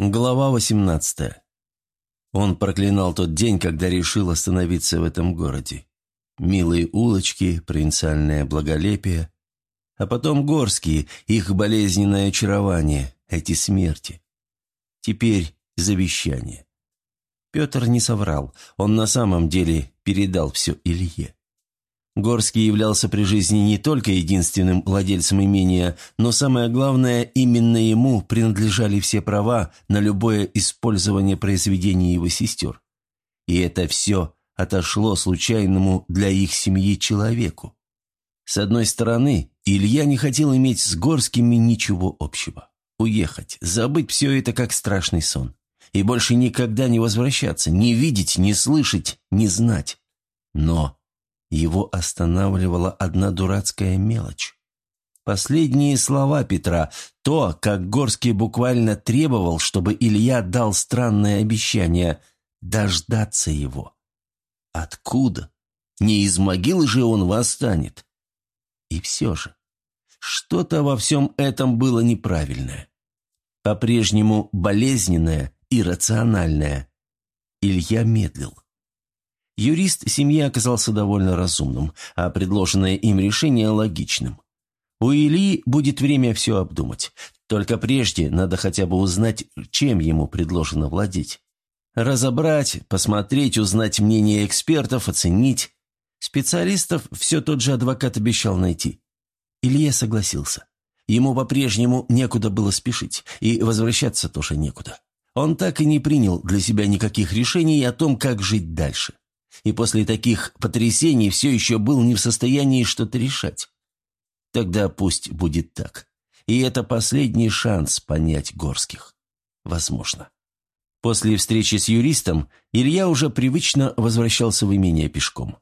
Глава 18. Он проклинал тот день, когда решил остановиться в этом городе. Милые улочки, провинциальное благолепие, а потом горские, их болезненное очарование, эти смерти. Теперь завещание. Петр не соврал, он на самом деле передал все Илье. Горский являлся при жизни не только единственным владельцем имения, но самое главное, именно ему принадлежали все права на любое использование произведений его сестер. И это все отошло случайному для их семьи человеку. С одной стороны, Илья не хотел иметь с Горскими ничего общего. Уехать, забыть все это как страшный сон. И больше никогда не возвращаться, не видеть, не слышать, не знать. Но его останавливала одна дурацкая мелочь. Последние слова Петра, то, как Горский буквально требовал, чтобы Илья дал странное обещание дождаться его. Откуда? Не из могилы же он восстанет. И все же, что-то во всем этом было неправильное. По-прежнему болезненное, иррациональное. Илья медлил. Юрист семьи оказался довольно разумным, а предложенное им решение логичным. У Ильи будет время все обдумать. Только прежде надо хотя бы узнать, чем ему предложено владеть. Разобрать, посмотреть, узнать мнение экспертов, оценить. Специалистов все тот же адвокат обещал найти. Илья согласился. Ему по-прежнему некуда было спешить, и возвращаться тоже некуда. Он так и не принял для себя никаких решений о том, как жить дальше и после таких потрясений все еще был не в состоянии что-то решать. Тогда пусть будет так. И это последний шанс понять Горских. Возможно. После встречи с юристом Илья уже привычно возвращался в имение пешком.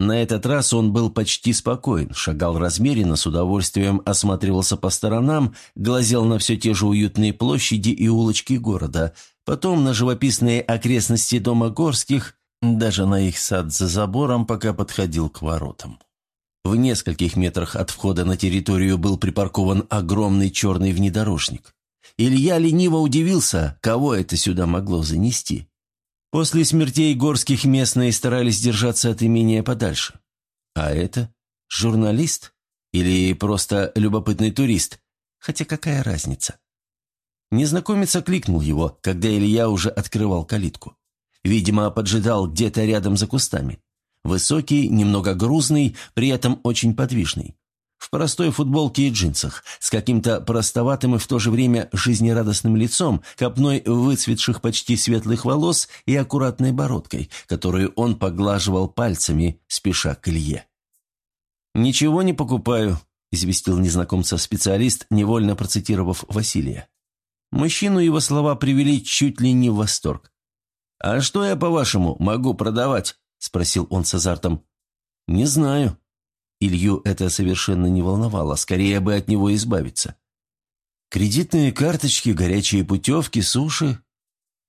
На этот раз он был почти спокоен, шагал размеренно, с удовольствием осматривался по сторонам, глазел на все те же уютные площади и улочки города, потом на живописные окрестности дома Горских даже на их сад за забором, пока подходил к воротам. В нескольких метрах от входа на территорию был припаркован огромный черный внедорожник. Илья лениво удивился, кого это сюда могло занести. После смертей горских местные старались держаться от имения подальше. А это? Журналист? Или просто любопытный турист? Хотя какая разница? Незнакомец окликнул его, когда Илья уже открывал калитку. Видимо, поджидал где-то рядом за кустами. Высокий, немного грузный, при этом очень подвижный. В простой футболке и джинсах, с каким-то простоватым и в то же время жизнерадостным лицом, копной выцветших почти светлых волос и аккуратной бородкой, которую он поглаживал пальцами, спеша к Илье. «Ничего не покупаю», – известил незнакомца специалист, невольно процитировав Василия. Мужчину его слова привели чуть ли не в восторг. «А что я, по-вашему, могу продавать?» – спросил он с азартом. «Не знаю». Илью это совершенно не волновало, скорее бы от него избавиться. «Кредитные карточки, горячие путевки, суши...»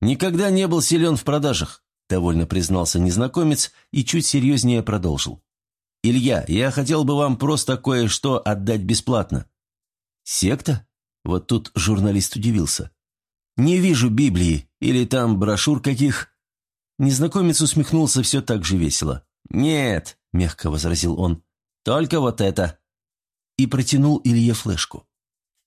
«Никогда не был силен в продажах», – довольно признался незнакомец и чуть серьезнее продолжил. «Илья, я хотел бы вам просто кое-что отдать бесплатно». «Секта?» Вот тут журналист удивился. «Не вижу Библии. Или там брошюр каких?» Незнакомец усмехнулся все так же весело. «Нет», — мягко возразил он, — «только вот это». И протянул Илье флешку.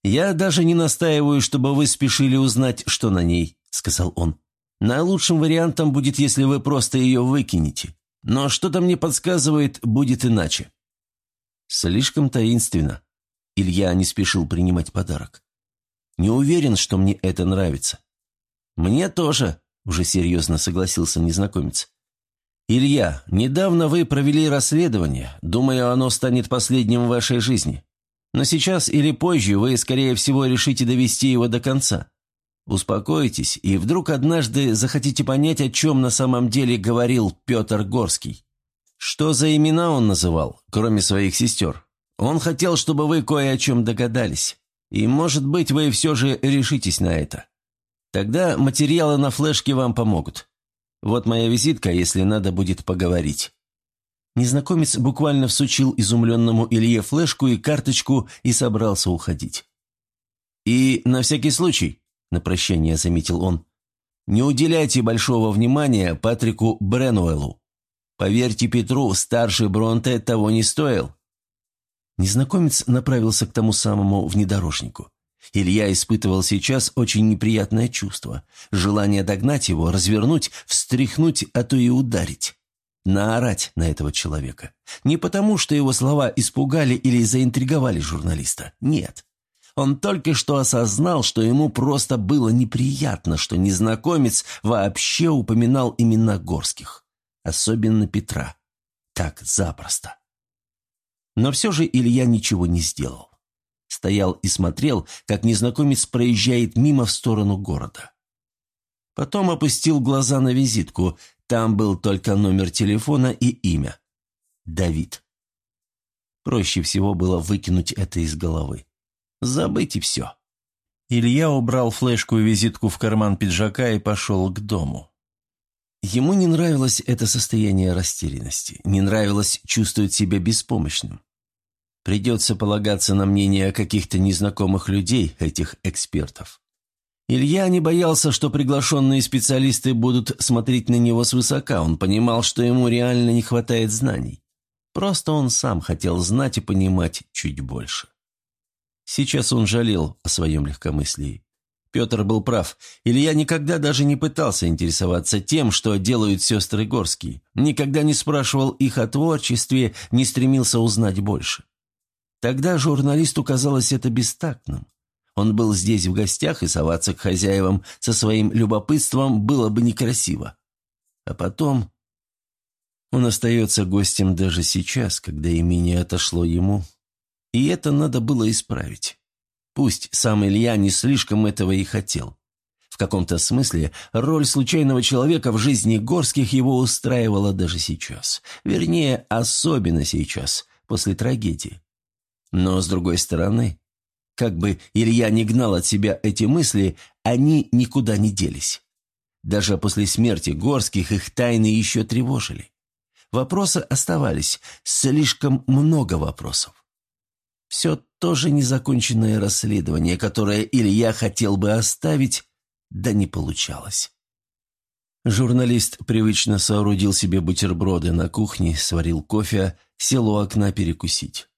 «Я даже не настаиваю, чтобы вы спешили узнать, что на ней», — сказал он. «Наилучшим вариантом будет, если вы просто ее выкинете. Но что-то мне подсказывает, будет иначе». Слишком таинственно. Илья не спешил принимать подарок. «Не уверен, что мне это нравится. «Мне тоже», – уже серьезно согласился незнакомец. «Илья, недавно вы провели расследование. Думаю, оно станет последним в вашей жизни. Но сейчас или позже вы, скорее всего, решите довести его до конца. Успокойтесь, и вдруг однажды захотите понять, о чем на самом деле говорил Петр Горский. Что за имена он называл, кроме своих сестер? Он хотел, чтобы вы кое о чем догадались. И, может быть, вы все же решитесь на это. Тогда материалы на флешке вам помогут. Вот моя визитка, если надо будет поговорить». Незнакомец буквально всучил изумленному Илье флешку и карточку и собрался уходить. «И на всякий случай», – на прощание заметил он. «Не уделяйте большого внимания Патрику Бренуэлу. Поверьте Петру, старший Бронте того не стоил». Незнакомец направился к тому самому внедорожнику. Илья испытывал сейчас очень неприятное чувство. Желание догнать его, развернуть, встряхнуть, а то и ударить. Наорать на этого человека. Не потому, что его слова испугали или заинтриговали журналиста. Нет. Он только что осознал, что ему просто было неприятно, что незнакомец вообще упоминал имена Горских. Особенно Петра. Так запросто. Но все же Илья ничего не сделал. Стоял и смотрел, как незнакомец проезжает мимо в сторону города. Потом опустил глаза на визитку. Там был только номер телефона и имя. Давид. Проще всего было выкинуть это из головы. Забыть и все. Илья убрал флешку и визитку в карман пиджака и пошел к дому. Ему не нравилось это состояние растерянности, не нравилось чувствовать себя беспомощным. Придется полагаться на мнение каких-то незнакомых людей, этих экспертов. Илья не боялся, что приглашенные специалисты будут смотреть на него свысока, он понимал, что ему реально не хватает знаний. Просто он сам хотел знать и понимать чуть больше. Сейчас он жалел о своем легкомыслии. Петр был прав. Илья никогда даже не пытался интересоваться тем, что делают сестры Горские. Никогда не спрашивал их о творчестве, не стремился узнать больше. Тогда журналисту казалось это бестактным. Он был здесь в гостях, и соваться к хозяевам со своим любопытством было бы некрасиво. А потом... Он остается гостем даже сейчас, когда имение отошло ему. И это надо было исправить. Пусть сам Илья не слишком этого и хотел. В каком-то смысле роль случайного человека в жизни Горских его устраивала даже сейчас. Вернее, особенно сейчас, после трагедии. Но, с другой стороны, как бы Илья не гнал от себя эти мысли, они никуда не делись. Даже после смерти Горских их тайны еще тревожили. Вопросы оставались, слишком много вопросов. Все тоже незаконченное расследование, которое Илья хотел бы оставить, да не получалось. Журналист привычно соорудил себе бутерброды на кухне, сварил кофе, сел у окна перекусить.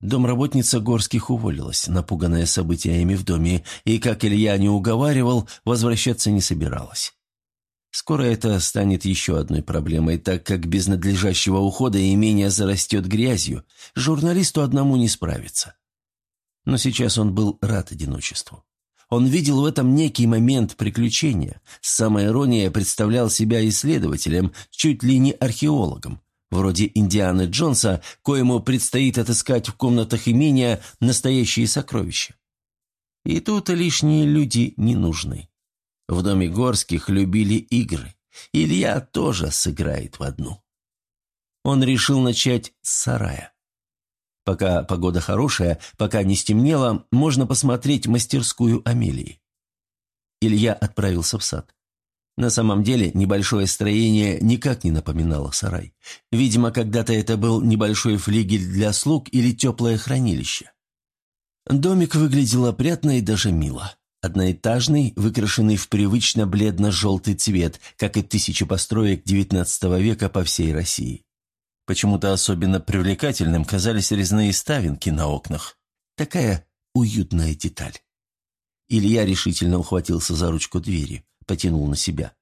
Домработница Горских уволилась, напуганная событиями в доме, и, как Илья не уговаривал, возвращаться не собиралась. Скоро это станет еще одной проблемой, так как без надлежащего ухода имение зарастет грязью, журналисту одному не справиться. Но сейчас он был рад одиночеству. Он видел в этом некий момент приключения, с самой иронией представлял себя исследователем, чуть ли не археологом, вроде Индианы Джонса, коему предстоит отыскать в комнатах имения настоящие сокровища. И тут лишние люди не нужны. В доме Горских любили игры. Илья тоже сыграет в одну. Он решил начать с сарая. Пока погода хорошая, пока не стемнело, можно посмотреть мастерскую Амелии. Илья отправился в сад. На самом деле небольшое строение никак не напоминало сарай. Видимо, когда-то это был небольшой флигель для слуг или теплое хранилище. Домик выглядел опрятно и даже мило. Одноэтажный, выкрашенный в привычно бледно-желтый цвет, как и тысячи построек XIX века по всей России. Почему-то особенно привлекательным казались резные ставинки на окнах. Такая уютная деталь. Илья решительно ухватился за ручку двери потянул на себя.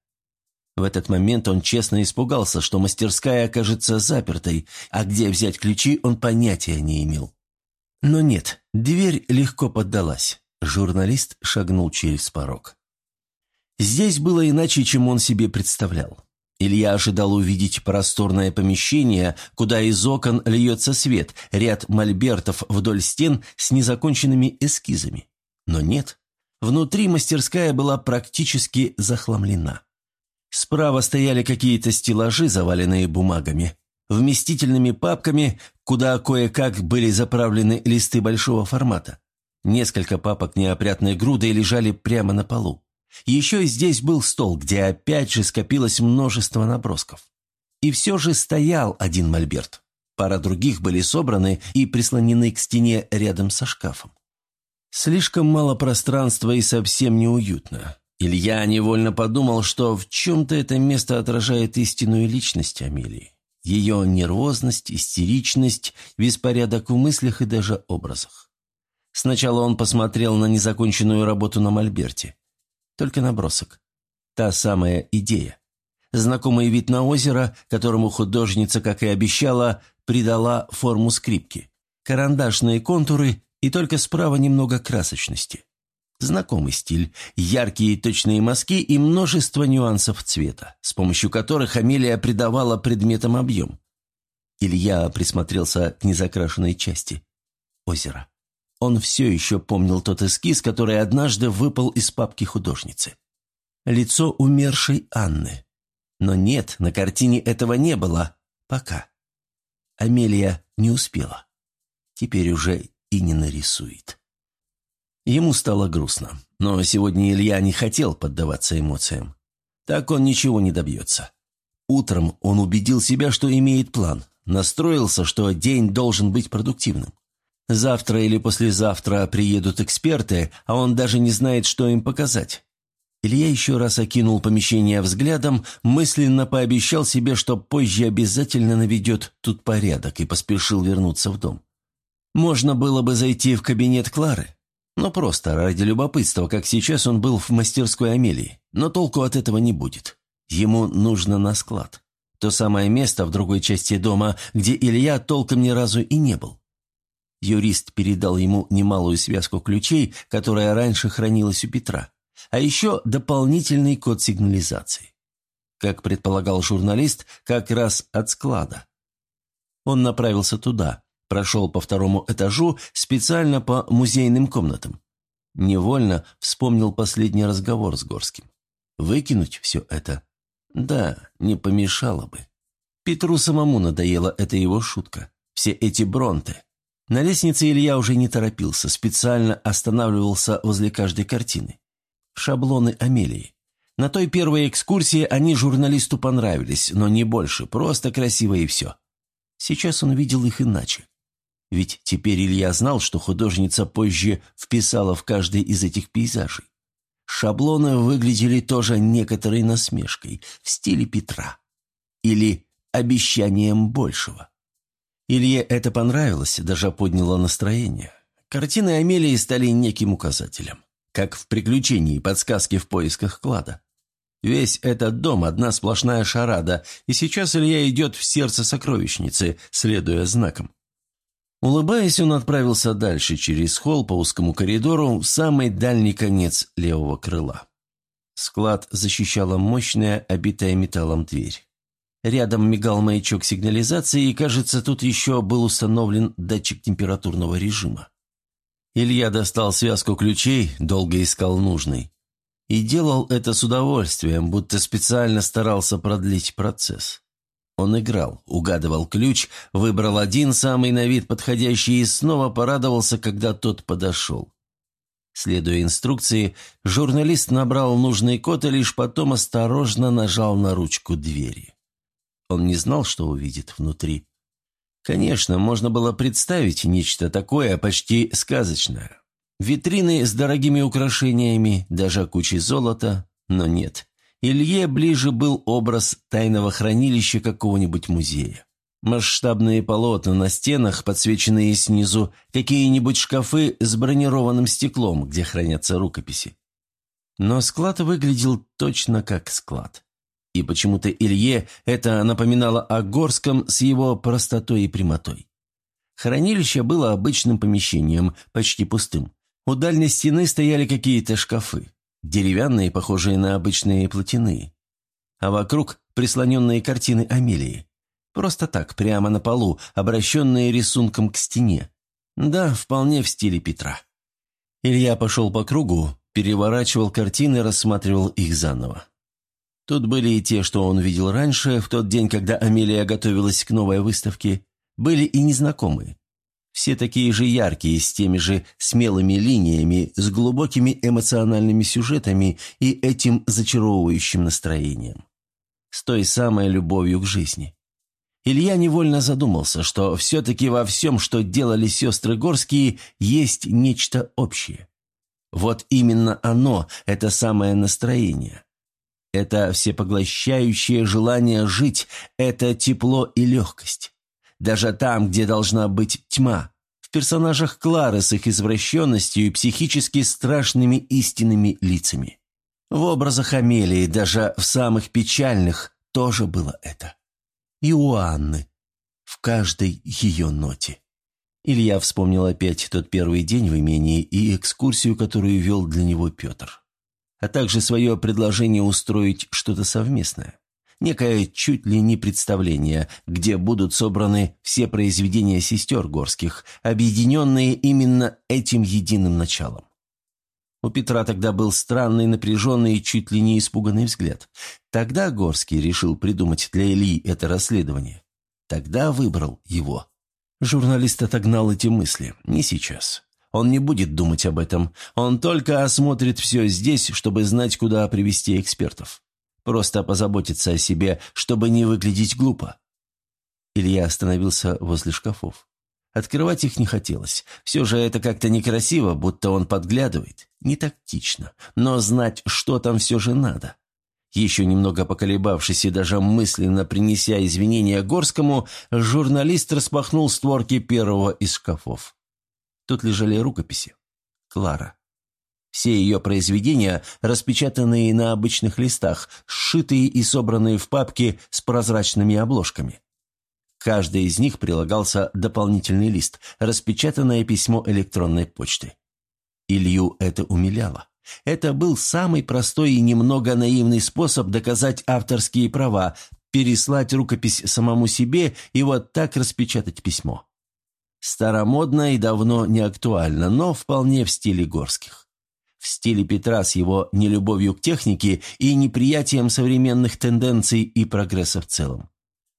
В этот момент он честно испугался, что мастерская окажется запертой, а где взять ключи он понятия не имел. Но нет, дверь легко поддалась. Журналист шагнул через порог. Здесь было иначе, чем он себе представлял. Илья ожидал увидеть просторное помещение, куда из окон льется свет, ряд мольбертов вдоль стен с незаконченными эскизами. Но нет. Внутри мастерская была практически захламлена. Справа стояли какие-то стеллажи, заваленные бумагами, вместительными папками, куда кое-как были заправлены листы большого формата. Несколько папок неопрятной грудой лежали прямо на полу. Еще здесь был стол, где опять же скопилось множество набросков. И все же стоял один мольберт. Пара других были собраны и прислонены к стене рядом со шкафом. Слишком мало пространства и совсем неуютно. Илья невольно подумал, что в чем-то это место отражает истинную личность Амелии. Ее нервозность, истеричность, беспорядок в мыслях и даже образах. Сначала он посмотрел на незаконченную работу на Мольберте. Только набросок. Та самая идея. Знакомый вид на озеро, которому художница, как и обещала, придала форму скрипки. Карандашные контуры и только справа немного красочности. Знакомый стиль, яркие точные мазки и множество нюансов цвета, с помощью которых Амелия придавала предметам объем. Илья присмотрелся к незакрашенной части. Озеро. Он все еще помнил тот эскиз, который однажды выпал из папки художницы. Лицо умершей Анны. Но нет, на картине этого не было. Пока. Амелия не успела. Теперь уже и не нарисует. Ему стало грустно, но сегодня Илья не хотел поддаваться эмоциям. Так он ничего не добьется. Утром он убедил себя, что имеет план, настроился, что день должен быть продуктивным. Завтра или послезавтра приедут эксперты, а он даже не знает, что им показать. Илья еще раз окинул помещение взглядом, мысленно пообещал себе, что позже обязательно наведет тут порядок и поспешил вернуться в дом. Можно было бы зайти в кабинет Клары. но просто ради любопытства, как сейчас он был в мастерской Амелии. Но толку от этого не будет. Ему нужно на склад. То самое место в другой части дома, где Илья толком ни разу и не был. Юрист передал ему немалую связку ключей, которая раньше хранилась у Петра. А еще дополнительный код сигнализации. Как предполагал журналист, как раз от склада. Он направился туда, Прошел по второму этажу специально по музейным комнатам. Невольно вспомнил последний разговор с Горским. Выкинуть все это? Да, не помешало бы. Петру самому надоела эта его шутка. Все эти бронты. На лестнице Илья уже не торопился, специально останавливался возле каждой картины. Шаблоны Амелии. На той первой экскурсии они журналисту понравились, но не больше, просто красиво и все. Сейчас он видел их иначе. Ведь теперь Илья знал, что художница позже вписала в каждый из этих пейзажей. Шаблоны выглядели тоже некоторой насмешкой в стиле Петра. Или обещанием большего. Илье это понравилось, даже подняло настроение. Картины Амелии стали неким указателем. Как в приключении подсказки в поисках клада. Весь этот дом – одна сплошная шарада, и сейчас Илья идет в сердце сокровищницы, следуя знакам. Улыбаясь, он отправился дальше через холл по узкому коридору в самый дальний конец левого крыла. Склад защищала мощная, обитая металлом дверь. Рядом мигал маячок сигнализации, и, кажется, тут еще был установлен датчик температурного режима. Илья достал связку ключей, долго искал нужный. И делал это с удовольствием, будто специально старался продлить процесс. Он играл, угадывал ключ, выбрал один самый на вид подходящий и снова порадовался, когда тот подошел. Следуя инструкции, журналист набрал нужный код и лишь потом осторожно нажал на ручку двери. Он не знал, что увидит внутри. Конечно, можно было представить нечто такое почти сказочное. Витрины с дорогими украшениями, даже кучей золота, но нет. Илье ближе был образ тайного хранилища какого-нибудь музея. Масштабные полотна на стенах, подсвеченные снизу, какие-нибудь шкафы с бронированным стеклом, где хранятся рукописи. Но склад выглядел точно как склад. И почему-то Илье это напоминало о Горском с его простотой и прямотой. Хранилище было обычным помещением, почти пустым. У дальней стены стояли какие-то шкафы деревянные, похожие на обычные платяные. А вокруг прислоненные картины Амелии. Просто так, прямо на полу, обращенные рисунком к стене. Да, вполне в стиле Петра. Илья пошел по кругу, переворачивал картины, рассматривал их заново. Тут были и те, что он видел раньше, в тот день, когда Амелия готовилась к новой выставке, были и незнакомые. Все такие же яркие, с теми же смелыми линиями, с глубокими эмоциональными сюжетами и этим зачаровывающим настроением. С той самой любовью к жизни. Илья невольно задумался, что все-таки во всем, что делали сестры Горские, есть нечто общее. Вот именно оно, это самое настроение. Это всепоглощающее желание жить, это тепло и легкость. Даже там, где должна быть тьма, в персонажах Клары с их извращенностью и психически страшными истинными лицами. В образах Амелии, даже в самых печальных, тоже было это. И у Анны, в каждой ее ноте. Илья вспомнил опять тот первый день в имении и экскурсию, которую вел для него Петр. А также свое предложение устроить что-то совместное. Некое чуть ли не представление, где будут собраны все произведения сестер Горских, объединенные именно этим единым началом. У Петра тогда был странный, напряженный чуть ли не испуганный взгляд. Тогда Горский решил придумать для Ильи это расследование. Тогда выбрал его. Журналист отогнал эти мысли. Не сейчас. Он не будет думать об этом. Он только осмотрит все здесь, чтобы знать, куда привести экспертов. Просто позаботиться о себе, чтобы не выглядеть глупо. Илья остановился возле шкафов. Открывать их не хотелось. Все же это как-то некрасиво, будто он подглядывает. Не тактично. Но знать, что там все же надо. Еще немного поколебавшись и даже мысленно принеся извинения Горскому, журналист распахнул створки первого из шкафов. Тут лежали рукописи. Клара. Все ее произведения, распечатанные на обычных листах, сшитые и собранные в папки с прозрачными обложками. Каждый из них прилагался дополнительный лист, распечатанное письмо электронной почты. Илью это умиляло. Это был самый простой и немного наивный способ доказать авторские права, переслать рукопись самому себе и вот так распечатать письмо. Старомодно и давно не актуально, но вполне в стиле Горских. В стиле Петра с его нелюбовью к технике и неприятием современных тенденций и прогресса в целом.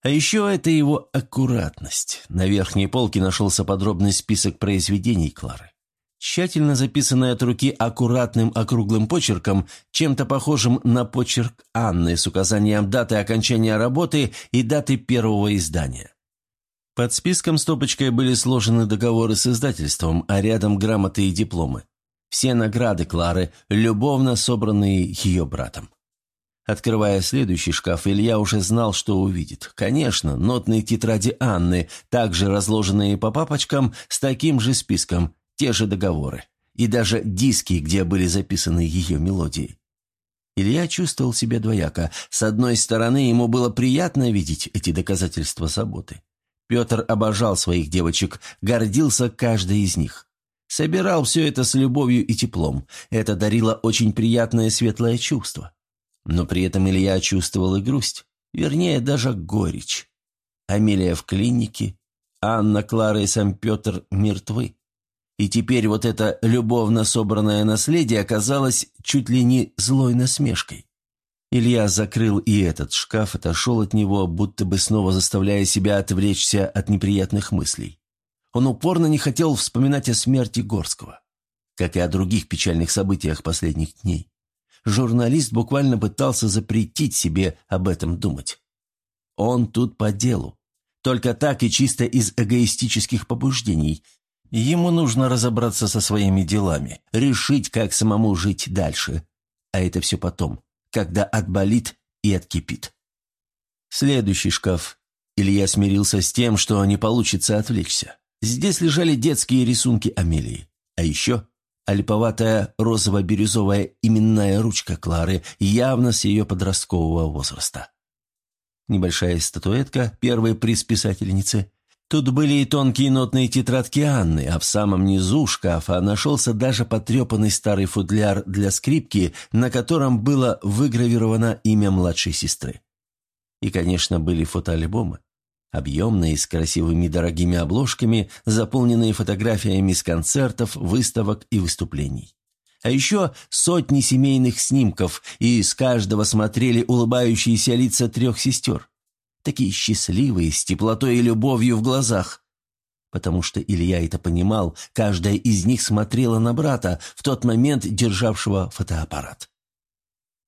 А еще это его аккуратность. На верхней полке нашелся подробный список произведений Клары тщательно записанная от руки аккуратным округлым почерком, чем-то похожим на почерк Анны с указанием даты окончания работы и даты первого издания. Под списком стопочкой были сложены договоры с издательством, а рядом грамоты и дипломы. Все награды Клары, любовно собранные ее братом. Открывая следующий шкаф, Илья уже знал, что увидит. Конечно, нотные тетради Анны, также разложенные по папочкам, с таким же списком, те же договоры и даже диски, где были записаны ее мелодии. Илья чувствовал себя двояко. С одной стороны, ему было приятно видеть эти доказательства заботы. Петр обожал своих девочек, гордился каждой из них. Собирал все это с любовью и теплом. Это дарило очень приятное светлое чувство. Но при этом Илья чувствовал и грусть, вернее, даже горечь. Амелия в клинике, Анна, Клара и сам Петр мертвы. И теперь вот это любовно собранное наследие оказалось чуть ли не злой насмешкой. Илья закрыл и этот шкаф, отошел от него, будто бы снова заставляя себя отвлечься от неприятных мыслей. Он упорно не хотел вспоминать о смерти Горского, как и о других печальных событиях последних дней. Журналист буквально пытался запретить себе об этом думать. Он тут по делу. Только так и чисто из эгоистических побуждений, Ему нужно разобраться со своими делами, решить, как самому жить дальше. А это все потом, когда отболит и откипит. Следующий шкаф. Илья смирился с тем, что не получится отвлечься. Здесь лежали детские рисунки Амелии. А еще олиповатая розово-бирюзовая именная ручка Клары, явно с ее подросткового возраста. Небольшая статуэтка первой приз писательницы – Тут были и тонкие нотные тетрадки Анны, а в самом низу шкафа нашелся даже потрепанный старый футляр для скрипки, на котором было выгравировано имя младшей сестры. И, конечно, были фотоальбомы. Объемные, с красивыми дорогими обложками, заполненные фотографиями с концертов, выставок и выступлений. А еще сотни семейных снимков, и с каждого смотрели улыбающиеся лица трех сестер такие счастливые, с теплотой и любовью в глазах. Потому что Илья это понимал, каждая из них смотрела на брата, в тот момент державшего фотоаппарат.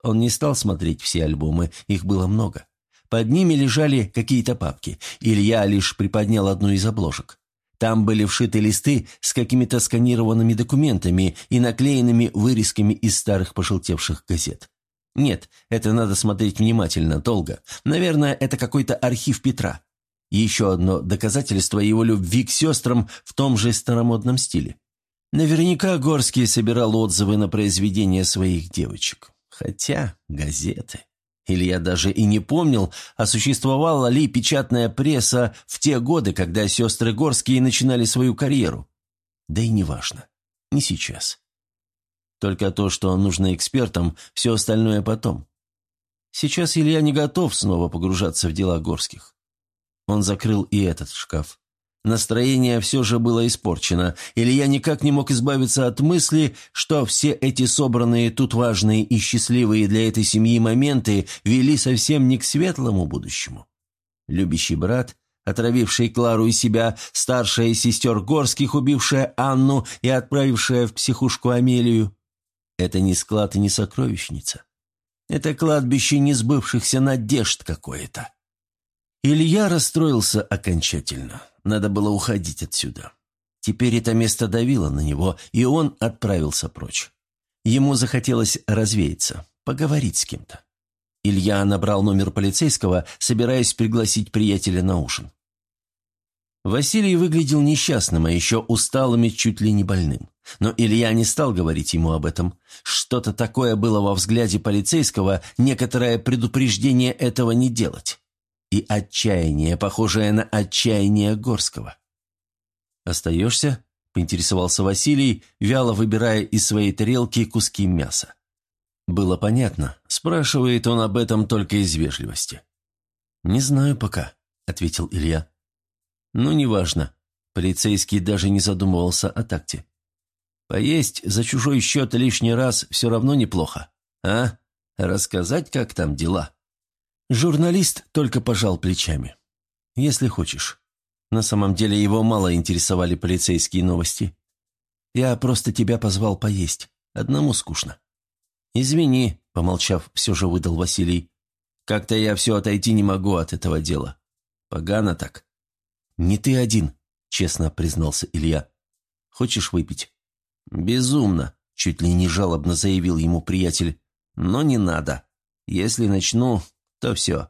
Он не стал смотреть все альбомы, их было много. Под ними лежали какие-то папки. Илья лишь приподнял одну из обложек. Там были вшиты листы с какими-то сканированными документами и наклеенными вырезками из старых пожелтевших газет. Нет, это надо смотреть внимательно, долго. Наверное, это какой-то архив Петра. Еще одно доказательство его любви к сестрам в том же старомодном стиле. Наверняка Горский собирал отзывы на произведения своих девочек. Хотя газеты... Илья даже и не помнил, а существовала ли печатная пресса в те годы, когда сестры Горские начинали свою карьеру. Да и неважно. Не сейчас. Только то, что нужно экспертам, все остальное потом. Сейчас Илья не готов снова погружаться в дела Горских. Он закрыл и этот шкаф. Настроение все же было испорчено. Илья никак не мог избавиться от мысли, что все эти собранные тут важные и счастливые для этой семьи моменты вели совсем не к светлому будущему. Любящий брат, отравивший Клару и себя, старшая сестер Горских, убившая Анну и отправившая в психушку Амелию. Это не склад и не сокровищница. Это кладбище несбывшихся надежд какое-то. Илья расстроился окончательно. Надо было уходить отсюда. Теперь это место давило на него, и он отправился прочь. Ему захотелось развеяться, поговорить с кем-то. Илья набрал номер полицейского, собираясь пригласить приятеля на ужин. Василий выглядел несчастным, а еще усталым и чуть ли не больным. Но Илья не стал говорить ему об этом. Что-то такое было во взгляде полицейского, некоторое предупреждение этого не делать и отчаяние, похожее на отчаяние Горского. «Остаешься?» – поинтересовался Василий, вяло выбирая из своей тарелки куски мяса. Было понятно, спрашивает он об этом только из вежливости. «Не знаю пока», – ответил Илья. «Ну, неважно». Полицейский даже не задумывался о такте. «Поесть за чужой счет лишний раз все равно неплохо. А? Рассказать, как там дела?» Журналист только пожал плечами. «Если хочешь. На самом деле его мало интересовали полицейские новости. Я просто тебя позвал поесть. Одному скучно». «Извини», — помолчав, все же выдал Василий. «Как-то я все отойти не могу от этого дела. Погано так». «Не ты один», — честно признался Илья. «Хочешь выпить?» «Безумно», — чуть ли не жалобно заявил ему приятель. «Но не надо. Если начну, то все.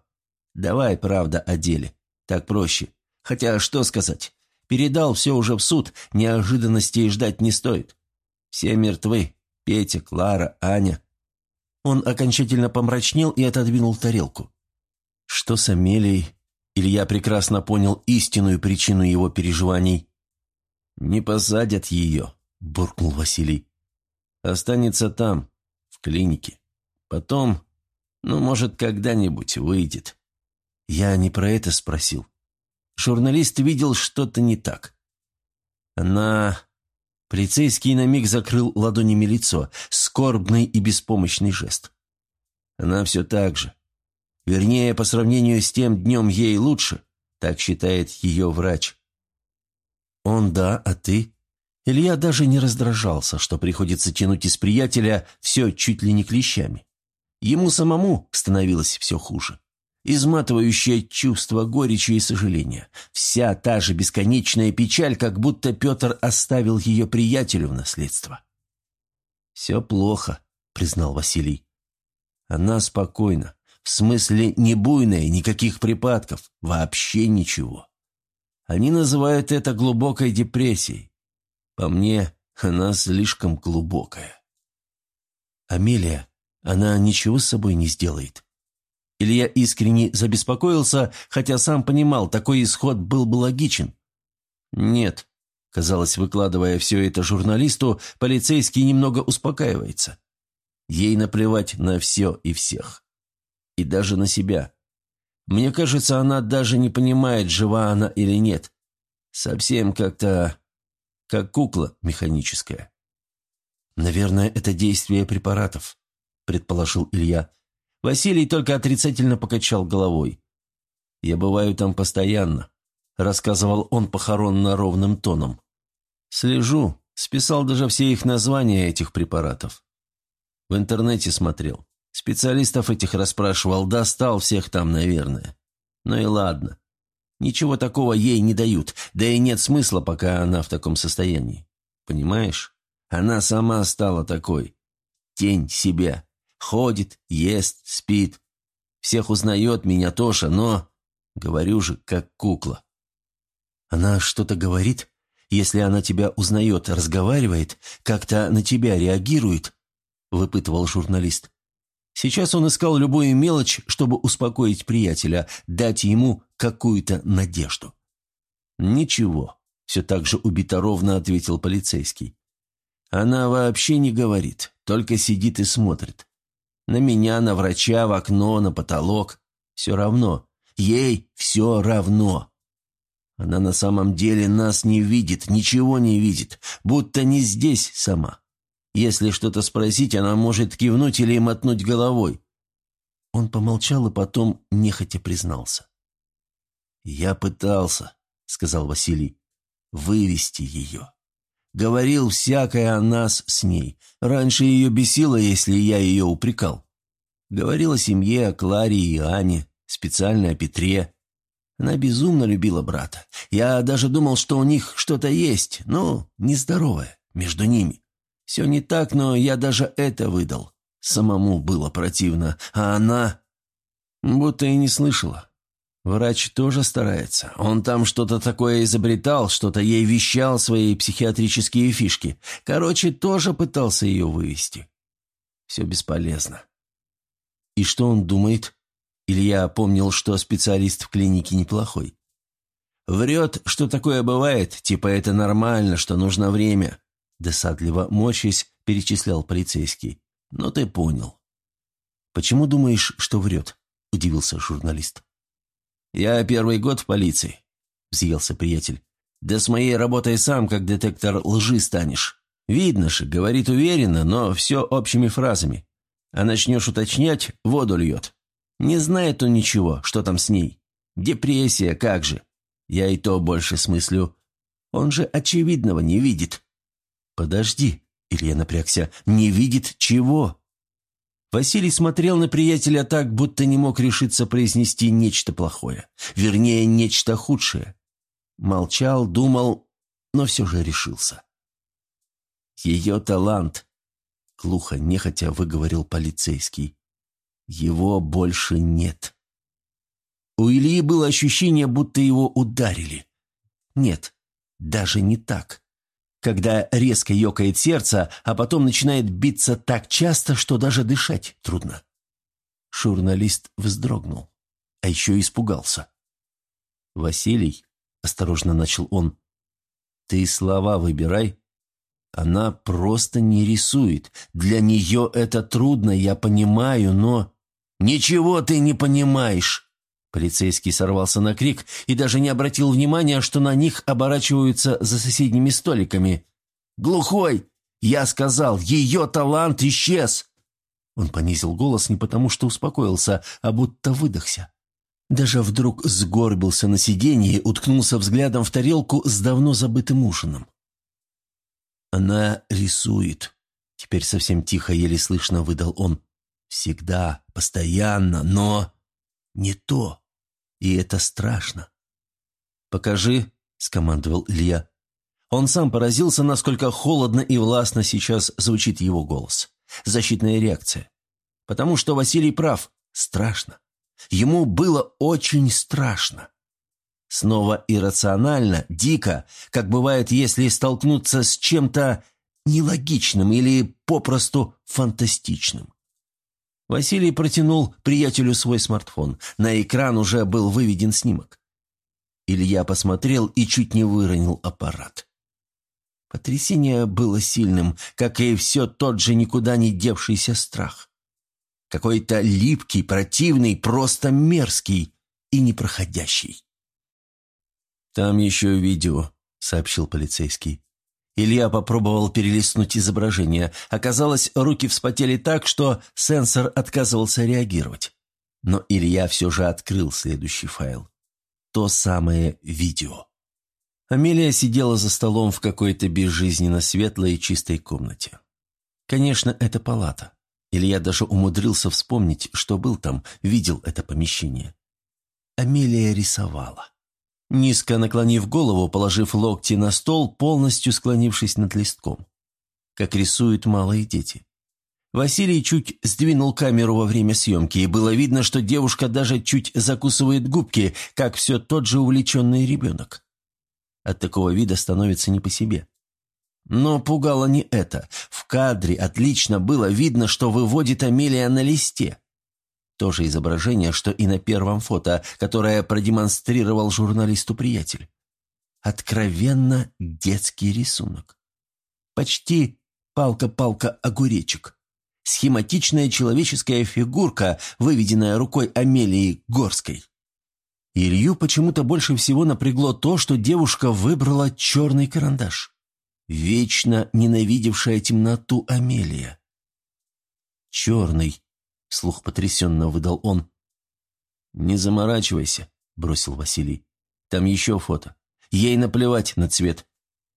Давай, правда, о деле. Так проще. Хотя, что сказать? Передал все уже в суд, неожиданностей ждать не стоит. Все мертвы. Петя, Клара, Аня. Он окончательно помрачнел и отодвинул тарелку. Что с Амелией? Илья прекрасно понял истинную причину его переживаний. «Не посадят ее», — буркнул Василий. «Останется там, в клинике. Потом ну, может, когда-нибудь выйдет. Я не про это спросил. Журналист видел что-то не так. Она... Полицейский на миг закрыл ладонями лицо, скорбный и беспомощный жест. Она все так же. Вернее, по сравнению с тем днем ей лучше, так считает ее врач. Он да, а ты? Илья даже не раздражался, что приходится тянуть из приятеля все чуть ли не клещами. Ему самому становилось все хуже. Изматывающее чувство горечи и сожаления. Вся та же бесконечная печаль, как будто Петр оставил ее приятелю в наследство. «Все плохо», — признал Василий. «Она спокойна. В смысле, не буйная, никаких припадков, вообще ничего. Они называют это глубокой депрессией. По мне, она слишком глубокая». «Амелия», она ничего с собой не сделает. Илья искренне забеспокоился, хотя сам понимал, такой исход был бы логичен. «Нет», — казалось, выкладывая все это журналисту, полицейский немного успокаивается. Ей наплевать на все и всех. И даже на себя. Мне кажется, она даже не понимает, жива она или нет. Совсем как-то... как кукла механическая. Наверное, это действие препаратов предположил Илья. Василий только отрицательно покачал головой. «Я бываю там постоянно», — рассказывал он похоронно ровным тоном. «Слежу, списал даже все их названия этих препаратов. В интернете смотрел. Специалистов этих расспрашивал, достал всех там, наверное. Ну и ладно. Ничего такого ей не дают, да и нет смысла, пока она в таком состоянии. Понимаешь? Она сама стала такой. Тень себя. Ходит, ест, спит. Всех узнает меня тоже, но... Говорю же, как кукла. Она что-то говорит? Если она тебя узнает, разговаривает, как-то на тебя реагирует?» – выпытывал журналист. Сейчас он искал любую мелочь, чтобы успокоить приятеля, дать ему какую-то надежду. «Ничего», – все так же убито-ровно ответил полицейский. «Она вообще не говорит, только сидит и смотрит. На меня, на врача, в окно, на потолок. Все равно. Ей все равно. Она на самом деле нас не видит, ничего не видит, будто не здесь сама. Если что-то спросить, она может кивнуть или мотнуть головой. Он помолчал и потом нехотя признался. «Я пытался», — сказал Василий, — «вывести ее. Говорил всякое о нас с ней. Раньше ее бесило, если я ее упрекал. Говорил о семье, о Кларе и Ане, специально о Петре. Она безумно любила брата. Я даже думал, что у них что-то есть, но нездоровое между ними. Все не так, но я даже это выдал. Самому было противно, а она... Будто и не слышала. Врач тоже старается. Он там что-то такое изобретал, что-то ей вещал свои психиатрические фишки. Короче, тоже пытался ее вывести. Все бесполезно. И что он думает? Илья помнил, что специалист в клинике неплохой. «Врет, что такое бывает, типа это нормально, что нужно время», досадливо морщись, перечислял полицейский. «Но ты понял». «Почему думаешь, что врет?» – удивился журналист. «Я первый год в полиции», – взъелся приятель. «Да с моей работой сам, как детектор лжи, станешь. Видно же, говорит уверенно, но все общими фразами. А начнешь уточнять – воду льет. Не знает он ничего, что там с ней. Депрессия, как же. Я и то больше смыслю. Он же очевидного не видит. Подожди, Илья напрягся, не видит чего? Василий смотрел на приятеля так, будто не мог решиться произнести нечто плохое. Вернее, нечто худшее. Молчал, думал, но все же решился. «Ее талант», — глухо, нехотя выговорил полицейский. Его больше нет. У Ильи было ощущение, будто его ударили. Нет, даже не так. Когда резко ёкает сердце, а потом начинает биться так часто, что даже дышать трудно. Журналист вздрогнул, а еще испугался. «Василий», — осторожно начал он, — «ты слова выбирай, она просто не рисует. Для нее это трудно, я понимаю, но...» «Ничего ты не понимаешь!» Полицейский сорвался на крик и даже не обратил внимания, что на них оборачиваются за соседними столиками. «Глухой! Я сказал, ее талант исчез!» Он понизил голос не потому, что успокоился, а будто выдохся. Даже вдруг сгорбился на сиденье уткнулся взглядом в тарелку с давно забытым ужином. «Она рисует», — теперь совсем тихо, еле слышно выдал он. «Всегда, постоянно, но не то. И это страшно». «Покажи», — скомандовал Илья. Он сам поразился, насколько холодно и властно сейчас звучит его голос. Защитная реакция. Потому что Василий прав. Страшно. Ему было очень страшно. Снова иррационально, дико, как бывает, если столкнуться с чем-то нелогичным или попросту фантастичным. Василий протянул приятелю свой смартфон. На экран уже был выведен снимок. Илья посмотрел и чуть не выронил аппарат. Потрясение было сильным, как и все тот же никуда не девшийся страх. Какой-то липкий, противный, просто мерзкий и непроходящий. «Там еще видео», — сообщил полицейский. Илья попробовал перелистнуть изображение. Оказалось, руки вспотели так, что сенсор отказывался реагировать. Но Илья все же открыл следующий файл. То самое видео. Амелия сидела за столом в какой-то безжизненно светлой и чистой комнате. Конечно, это палата. Илья даже умудрился вспомнить, что был там, видел это помещение. Амелия рисовала. Низко наклонив голову, положив локти на стол, полностью склонившись над листком. Как рисуют малые дети. Василий чуть сдвинул камеру во время съемки, и было видно, что девушка даже чуть закусывает губки, как все тот же увлеченный ребенок. От такого вида становится не по себе. Но пугало не это. В кадре отлично было видно, что выводит Амелия на листе. То же изображение, что и на первом фото, которое продемонстрировал журналисту-приятель. Откровенно детский рисунок. Почти палка-палка-огуречек. Схематичная человеческая фигурка, выведенная рукой Амелии Горской. Илью почему-то больше всего напрягло то, что девушка выбрала черный карандаш. Вечно ненавидевшая темноту Амелия. «Черный», — слух потрясенно выдал он. «Не заморачивайся», — бросил Василий. «Там еще фото. Ей наплевать на цвет.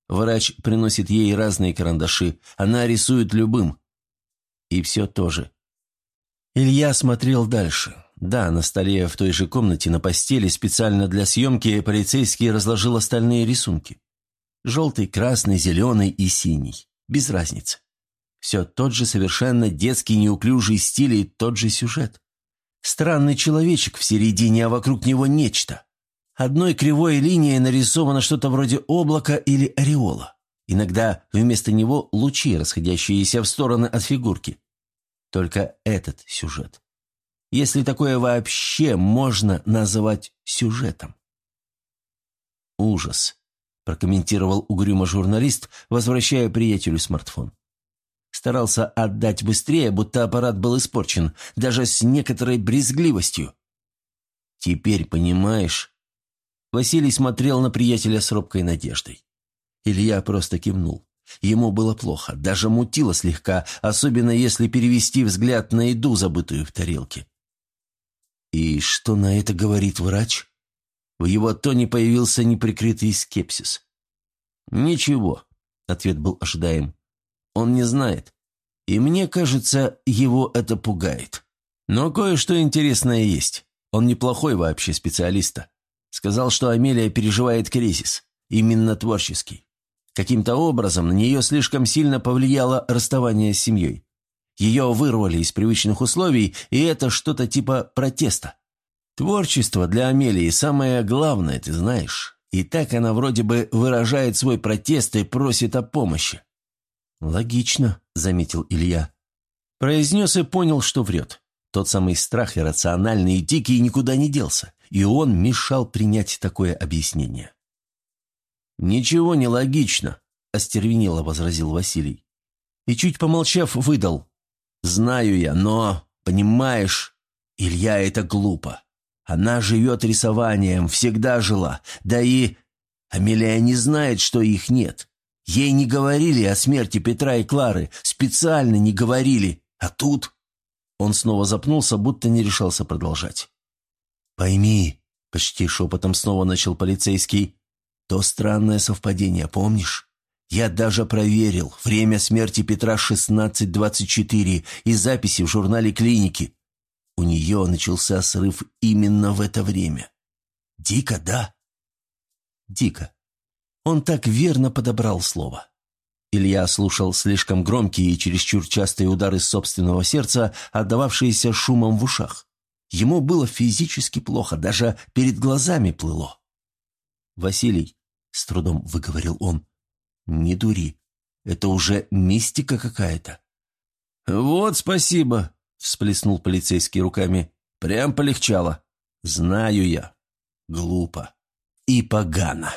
Врач приносит ей разные карандаши. Она рисует любым. И все тоже. Илья смотрел дальше. Да, на столе в той же комнате на постели специально для съемки полицейский разложил остальные рисунки. Желтый, красный, зеленый и синий. Без разницы. Все тот же совершенно детский неуклюжий стиль и тот же сюжет. Странный человечек в середине, а вокруг него нечто. Одной кривой линией нарисовано что-то вроде облака или ореола. Иногда вместо него лучи, расходящиеся в стороны от фигурки. Только этот сюжет. Если такое вообще можно называть сюжетом. «Ужас», – прокомментировал угрюмо журналист, возвращая приятелю смартфон. Старался отдать быстрее, будто аппарат был испорчен, даже с некоторой брезгливостью. «Теперь понимаешь?» Василий смотрел на приятеля с робкой надеждой. Илья просто кивнул. Ему было плохо, даже мутило слегка, особенно если перевести взгляд на еду, забытую в тарелке. «И что на это говорит врач?» В его тоне появился неприкрытый скепсис. «Ничего», — ответ был ожидаем. «Он не знает. И мне кажется, его это пугает. Но кое-что интересное есть. Он неплохой вообще специалист. Сказал, что Амелия переживает кризис. Именно творческий. Каким-то образом на нее слишком сильно повлияло расставание с семьей. Ее вырвали из привычных условий, и это что-то типа протеста. Творчество для Амелии самое главное, ты знаешь. И так она вроде бы выражает свой протест и просит о помощи. «Логично», — заметил Илья. Произнес и понял, что врет. Тот самый страх иррациональный и дикий никуда не делся и он мешал принять такое объяснение. «Ничего не логично», – остервенело возразил Василий. И чуть помолчав, выдал. «Знаю я, но, понимаешь, Илья, это глупо. Она живет рисованием, всегда жила, да и... Амелия не знает, что их нет. Ей не говорили о смерти Петра и Клары, специально не говорили, а тут...» Он снова запнулся, будто не решался продолжать. «Пойми», — почти шепотом снова начал полицейский, «то странное совпадение, помнишь? Я даже проверил. Время смерти Петра 16.24 и записи в журнале клиники. У нее начался срыв именно в это время. Дико, да?» «Дико». Он так верно подобрал слово. Илья слушал слишком громкие и чересчур частые удары собственного сердца, отдававшиеся шумом в ушах. Ему было физически плохо, даже перед глазами плыло. «Василий», — с трудом выговорил он, — «не дури. Это уже мистика какая-то». «Вот спасибо», — всплеснул полицейский руками. «Прям полегчало. Знаю я. Глупо. И погано».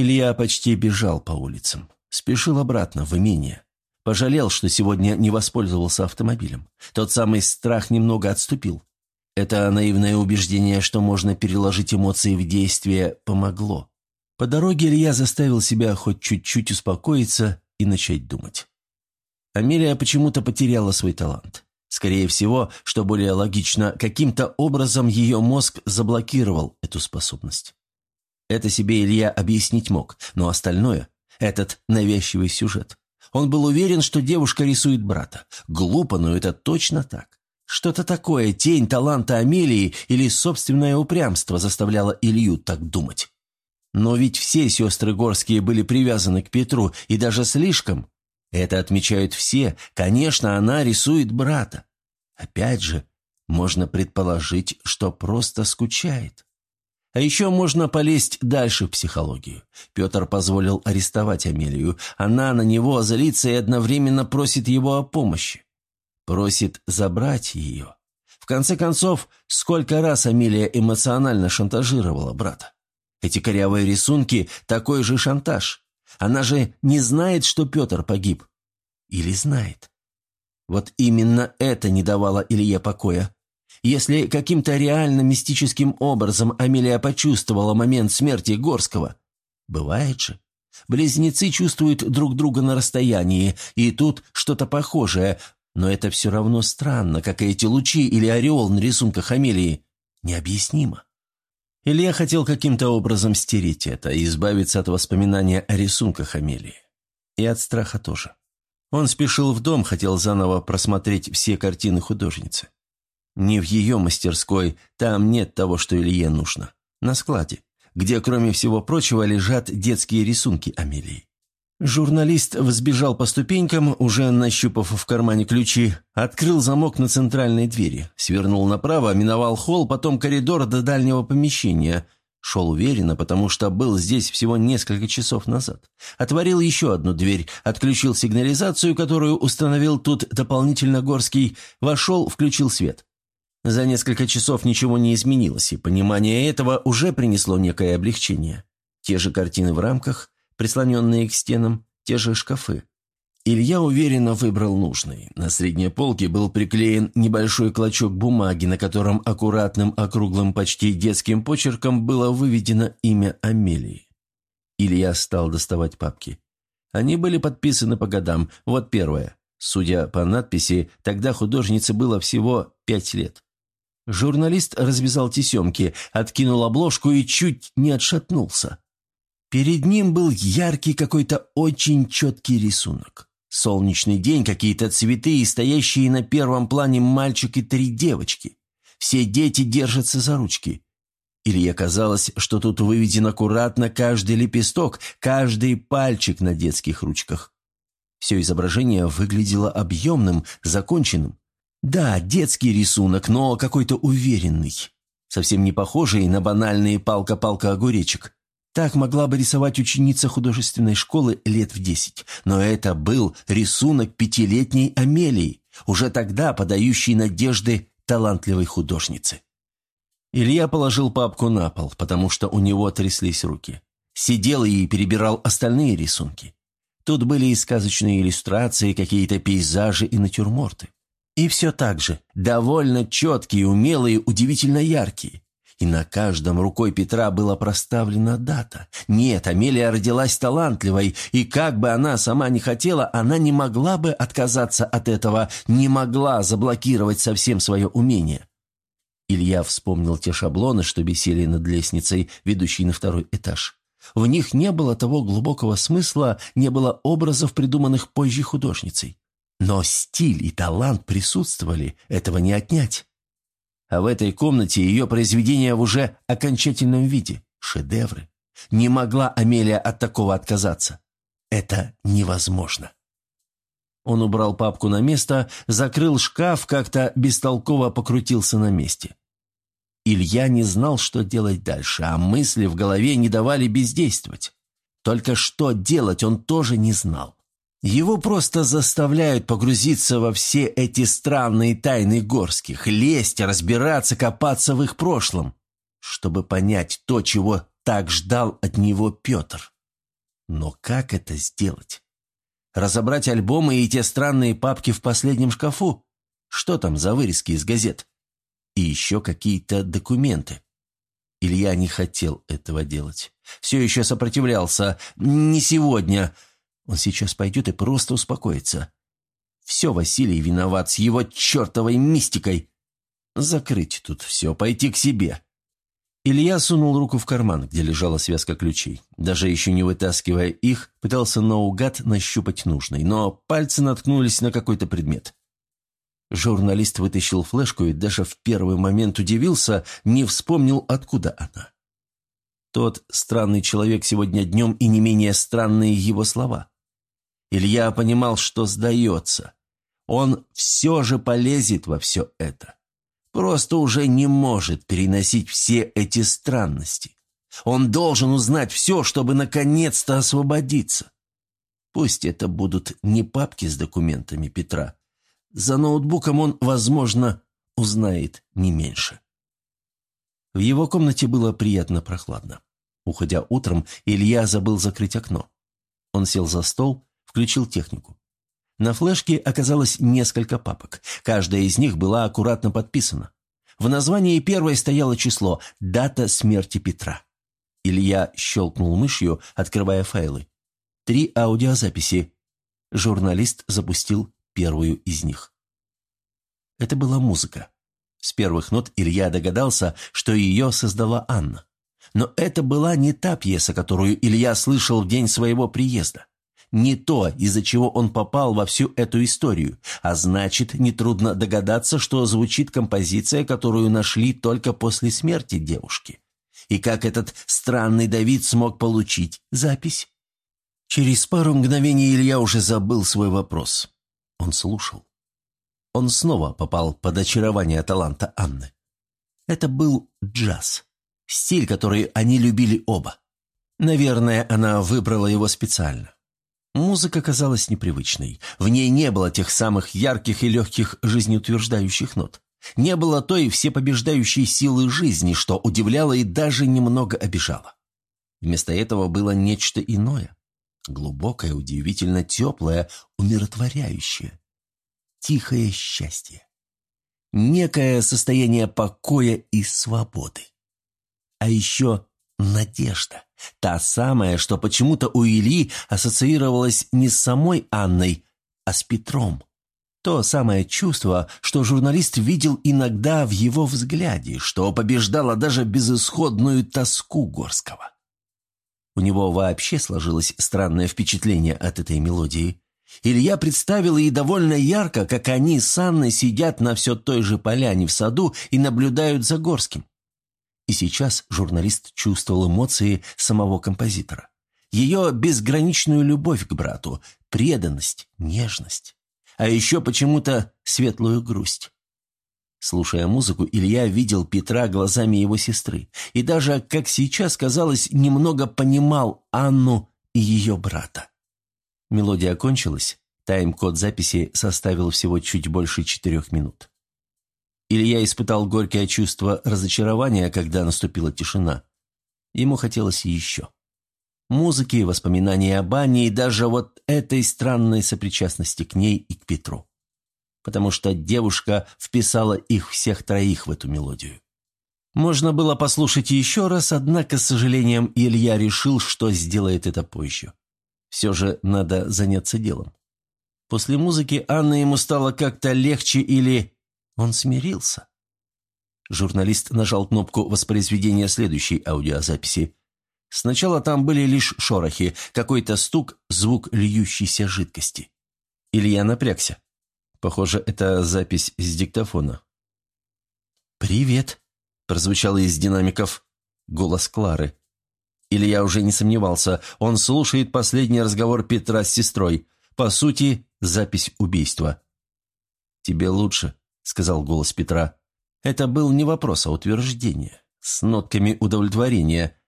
Илья почти бежал по улицам. Спешил обратно в имение. Пожалел, что сегодня не воспользовался автомобилем. Тот самый страх немного отступил. Это наивное убеждение, что можно переложить эмоции в действие, помогло. По дороге Илья заставил себя хоть чуть-чуть успокоиться и начать думать. Амелия почему-то потеряла свой талант. Скорее всего, что более логично, каким-то образом ее мозг заблокировал эту способность. Это себе Илья объяснить мог, но остальное – этот навязчивый сюжет. Он был уверен, что девушка рисует брата. Глупо, но это точно так. Что-то такое, тень таланта Амелии или собственное упрямство заставляло Илью так думать. Но ведь все сестры Горские были привязаны к Петру, и даже слишком. Это отмечают все. Конечно, она рисует брата. Опять же, можно предположить, что просто скучает. А еще можно полезть дальше в психологию. Петр позволил арестовать Амелию. Она на него злится и одновременно просит его о помощи. Просит забрать ее. В конце концов, сколько раз Амелия эмоционально шантажировала брата. Эти корявые рисунки – такой же шантаж. Она же не знает, что Петр погиб. Или знает. Вот именно это не давало Илье покоя. Если каким-то реально мистическим образом Амелия почувствовала момент смерти Горского, бывает же. Близнецы чувствуют друг друга на расстоянии, и тут что-то похожее, но это все равно странно, как эти лучи или ореол на рисунках Амелии. Необъяснимо. Илья хотел каким-то образом стереть это и избавиться от воспоминания о рисунках Амелии. И от страха тоже. Он спешил в дом, хотел заново просмотреть все картины художницы. Не в ее мастерской, там нет того, что Илье нужно. На складе, где, кроме всего прочего, лежат детские рисунки Амелии. Журналист взбежал по ступенькам, уже нащупав в кармане ключи, открыл замок на центральной двери, свернул направо, миновал холл, потом коридор до дальнего помещения. Шел уверенно, потому что был здесь всего несколько часов назад. Отворил еще одну дверь, отключил сигнализацию, которую установил тут дополнительно Горский, вошел, включил свет. За несколько часов ничего не изменилось, и понимание этого уже принесло некое облегчение. Те же картины в рамках, прислоненные к стенам, те же шкафы. Илья уверенно выбрал нужный. На средней полке был приклеен небольшой клочок бумаги, на котором аккуратным, округлым, почти детским почерком было выведено имя Амелии. Илья стал доставать папки. Они были подписаны по годам. Вот первое. Судя по надписи, тогда художнице было всего пять лет. Журналист развязал тесемки, откинул обложку и чуть не отшатнулся. Перед ним был яркий какой-то очень четкий рисунок. Солнечный день, какие-то цветы и стоящие на первом плане мальчик и три девочки. Все дети держатся за ручки. Илье казалось, что тут выведен аккуратно каждый лепесток, каждый пальчик на детских ручках. Все изображение выглядело объемным, законченным. Да, детский рисунок, но какой-то уверенный. Совсем не похожий на банальный палка-палка-огуречек. Так могла бы рисовать ученица художественной школы лет в десять. Но это был рисунок пятилетней Амелии, уже тогда подающей надежды талантливой художницы. Илья положил папку на пол, потому что у него тряслись руки. Сидел и перебирал остальные рисунки. Тут были и сказочные иллюстрации, какие-то пейзажи и натюрморты. И все так же, довольно четкие, умелые, удивительно яркие. И на каждом рукой Петра была проставлена дата. Нет, Амелия родилась талантливой, и как бы она сама не хотела, она не могла бы отказаться от этого, не могла заблокировать совсем свое умение. Илья вспомнил те шаблоны, что бесели над лестницей, ведущей на второй этаж. В них не было того глубокого смысла, не было образов, придуманных позже художницей. Но стиль и талант присутствовали, этого не отнять. А в этой комнате ее произведения в уже окончательном виде, шедевры. Не могла Амелия от такого отказаться. Это невозможно. Он убрал папку на место, закрыл шкаф, как-то бестолково покрутился на месте. Илья не знал, что делать дальше, а мысли в голове не давали бездействовать. Только что делать он тоже не знал. Его просто заставляют погрузиться во все эти странные тайны горских, лезть, разбираться, копаться в их прошлом, чтобы понять то, чего так ждал от него Петр. Но как это сделать? Разобрать альбомы и те странные папки в последнем шкафу? Что там за вырезки из газет? И еще какие-то документы. Илья не хотел этого делать. Все еще сопротивлялся. «Не сегодня. Он сейчас пойдет и просто успокоится. Все Василий виноват с его чертовой мистикой. Закрыть тут все, пойти к себе. Илья сунул руку в карман, где лежала связка ключей. Даже еще не вытаскивая их, пытался наугад нащупать нужный, но пальцы наткнулись на какой-то предмет. Журналист вытащил флешку и даже в первый момент удивился, не вспомнил, откуда она. Тот странный человек сегодня днем и не менее странные его слова. Илья понимал, что сдается. Он все же полезет во все это просто уже не может переносить все эти странности. Он должен узнать все, чтобы наконец-то освободиться. Пусть это будут не папки с документами Петра. За ноутбуком он, возможно, узнает не меньше. В его комнате было приятно прохладно. Уходя утром, Илья забыл закрыть окно. Он сел за стол, включил технику. На флешке оказалось несколько папок. Каждая из них была аккуратно подписана. В названии первой стояло число «Дата смерти Петра». Илья щелкнул мышью, открывая файлы. Три аудиозаписи. Журналист запустил первую из них. Это была музыка. С первых нот Илья догадался, что ее создала Анна. Но это была не та пьеса, которую Илья слышал в день своего приезда не то, из-за чего он попал во всю эту историю, а значит, нетрудно догадаться, что звучит композиция, которую нашли только после смерти девушки. И как этот странный Давид смог получить запись? Через пару мгновений Илья уже забыл свой вопрос. Он слушал. Он снова попал под очарование таланта Анны. Это был джаз. Стиль, который они любили оба. Наверное, она выбрала его специально. Музыка казалась непривычной. В ней не было тех самых ярких и легких жизнеутверждающих нот. Не было той всепобеждающей силы жизни, что удивляло и даже немного обижало. Вместо этого было нечто иное. Глубокое, удивительно теплое, умиротворяющее. Тихое счастье. Некое состояние покоя и свободы. А еще Надежда. Та самая, что почему-то у Ильи ассоциировалась не с самой Анной, а с Петром. То самое чувство, что журналист видел иногда в его взгляде, что побеждало даже безысходную тоску Горского. У него вообще сложилось странное впечатление от этой мелодии. Илья представил и довольно ярко, как они с Анной сидят на все той же поляне в саду и наблюдают за Горским. И сейчас журналист чувствовал эмоции самого композитора. Ее безграничную любовь к брату, преданность, нежность. А еще почему-то светлую грусть. Слушая музыку, Илья видел Петра глазами его сестры и даже, как сейчас казалось, немного понимал Анну и ее брата. Мелодия кончилась, тайм-код записи составил всего чуть больше четырех минут. Илья испытал горькое чувство разочарования, когда наступила тишина. Ему хотелось еще. Музыки, воспоминания об Анне и даже вот этой странной сопричастности к ней и к Петру. Потому что девушка вписала их всех троих в эту мелодию. Можно было послушать еще раз, однако, с сожалением, Илья решил, что сделает это позже. Все же надо заняться делом. После музыки Анна ему стало как-то легче или он смирился. Журналист нажал кнопку воспроизведения следующей аудиозаписи. Сначала там были лишь шорохи, какой-то стук, звук льющейся жидкости. Илья напрягся. Похоже, это запись с диктофона. «Привет», – прозвучало из динамиков. Голос Клары. Илья уже не сомневался. Он слушает последний разговор Петра с сестрой. По сути, запись убийства. «Тебе лучше», сказал голос Петра. Это был не вопрос, а утверждение, с нотками удовлетворения.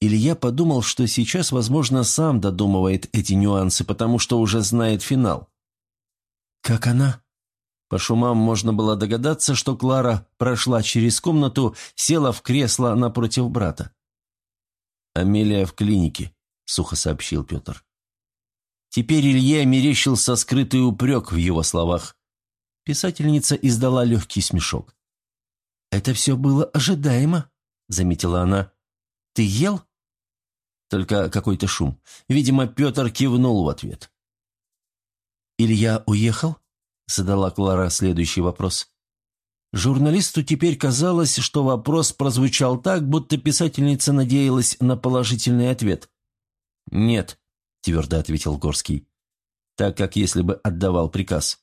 Илья подумал, что сейчас, возможно, сам додумывает эти нюансы, потому что уже знает финал. «Как она?» По шумам можно было догадаться, что Клара прошла через комнату, села в кресло напротив брата. «Амелия в клинике», — сухо сообщил Петр. Теперь Илье мерещился скрытый упрек в его словах. Писательница издала легкий смешок. «Это все было ожидаемо», — заметила она. «Ты ел?» Только какой-то шум. Видимо, Петр кивнул в ответ. «Илья уехал?» — задала Клара следующий вопрос. Журналисту теперь казалось, что вопрос прозвучал так, будто писательница надеялась на положительный ответ. «Нет», — твердо ответил Горский, так как если бы отдавал приказ.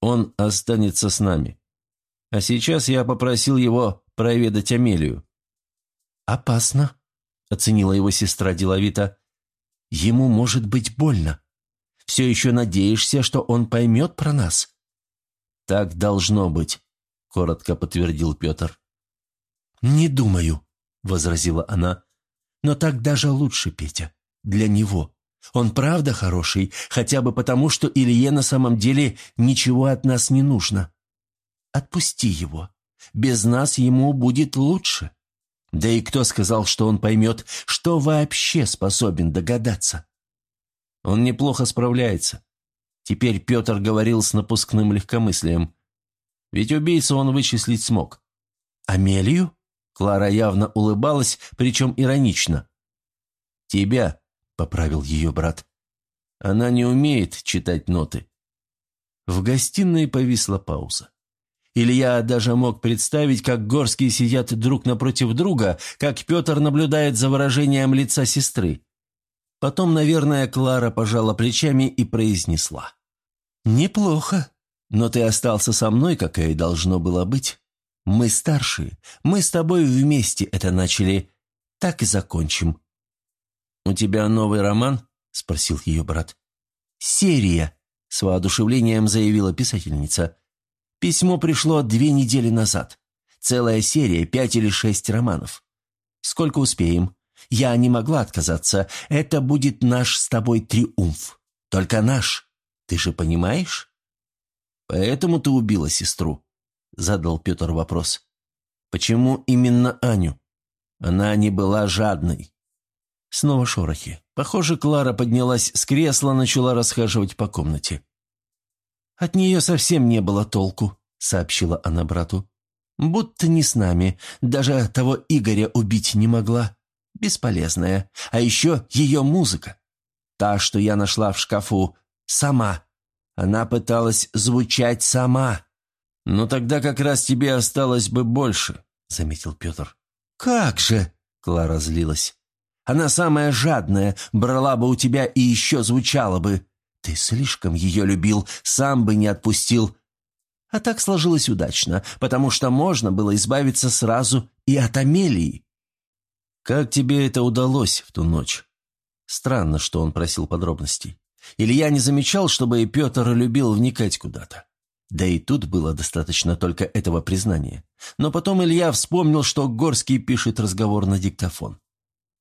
«Он останется с нами. А сейчас я попросил его проведать Амелию». «Опасно», — оценила его сестра деловито. «Ему может быть больно. Все еще надеешься, что он поймет про нас?» «Так должно быть», — коротко подтвердил Петр. «Не думаю», — возразила она. «Но так даже лучше, Петя. Для него. Он правда хороший, хотя бы потому, что Илье на самом деле ничего от нас не нужно. Отпусти его. Без нас ему будет лучше. Да и кто сказал, что он поймет, что вообще способен догадаться? Он неплохо справляется. Теперь Петр говорил с напускным легкомыслием. Ведь убийцу он вычислить смог. «Амелию?» Клара явно улыбалась, причем иронично. «Тебя», — поправил ее брат. «Она не умеет читать ноты». В гостиной повисла пауза. Илья даже мог представить, как Горские сидят друг напротив друга, как Петр наблюдает за выражением лица сестры. Потом, наверное, Клара пожала плечами и произнесла. «Неплохо. Но ты остался со мной, как и должно было быть. Мы старшие. Мы с тобой вместе это начали. Так и закончим». «У тебя новый роман?» – спросил ее брат. «Серия», – с воодушевлением заявила писательница. «Письмо пришло две недели назад. Целая серия, пять или шесть романов. Сколько успеем?» Я не могла отказаться. Это будет наш с тобой триумф. Только наш. Ты же понимаешь? Поэтому ты убила сестру? Задал Петр вопрос. Почему именно Аню? Она не была жадной. Снова шорохи. Похоже, Клара поднялась с кресла, начала расхаживать по комнате. «От нее совсем не было толку», — сообщила она брату. «Будто не с нами. Даже того Игоря убить не могла бесполезная. А еще ее музыка. Та, что я нашла в шкафу, сама. Она пыталась звучать сама. «Но тогда как раз тебе осталось бы больше», — заметил Петр. «Как же!» — Клара злилась. «Она самая жадная, брала бы у тебя и еще звучала бы. Ты слишком ее любил, сам бы не отпустил. А так сложилось удачно, потому что можно было избавиться сразу и от Амелии. «Как тебе это удалось в ту ночь?» Странно, что он просил подробностей. Илья не замечал, чтобы и Петр любил вникать куда-то. Да и тут было достаточно только этого признания. Но потом Илья вспомнил, что Горский пишет разговор на диктофон.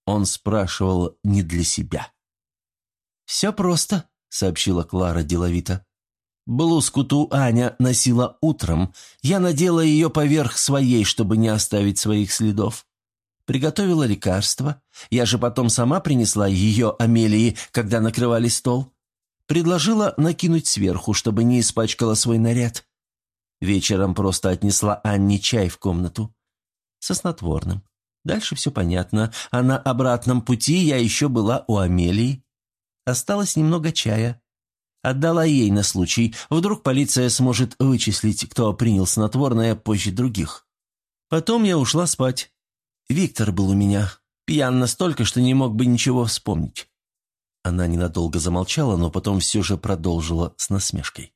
Он спрашивал не для себя. «Все просто», — сообщила Клара деловито. «Блузку ту Аня носила утром. Я надела ее поверх своей, чтобы не оставить своих следов приготовила лекарство. Я же потом сама принесла ее Амелии, когда накрывали стол. Предложила накинуть сверху, чтобы не испачкала свой наряд. Вечером просто отнесла Анне чай в комнату. Со снотворным. Дальше все понятно. А на обратном пути я еще была у Амелии. Осталось немного чая. Отдала ей на случай. Вдруг полиция сможет вычислить, кто принял снотворное позже других. Потом я ушла спать. Виктор был у меня. Пьян настолько, что не мог бы ничего вспомнить». Она ненадолго замолчала, но потом все же продолжила с насмешкой.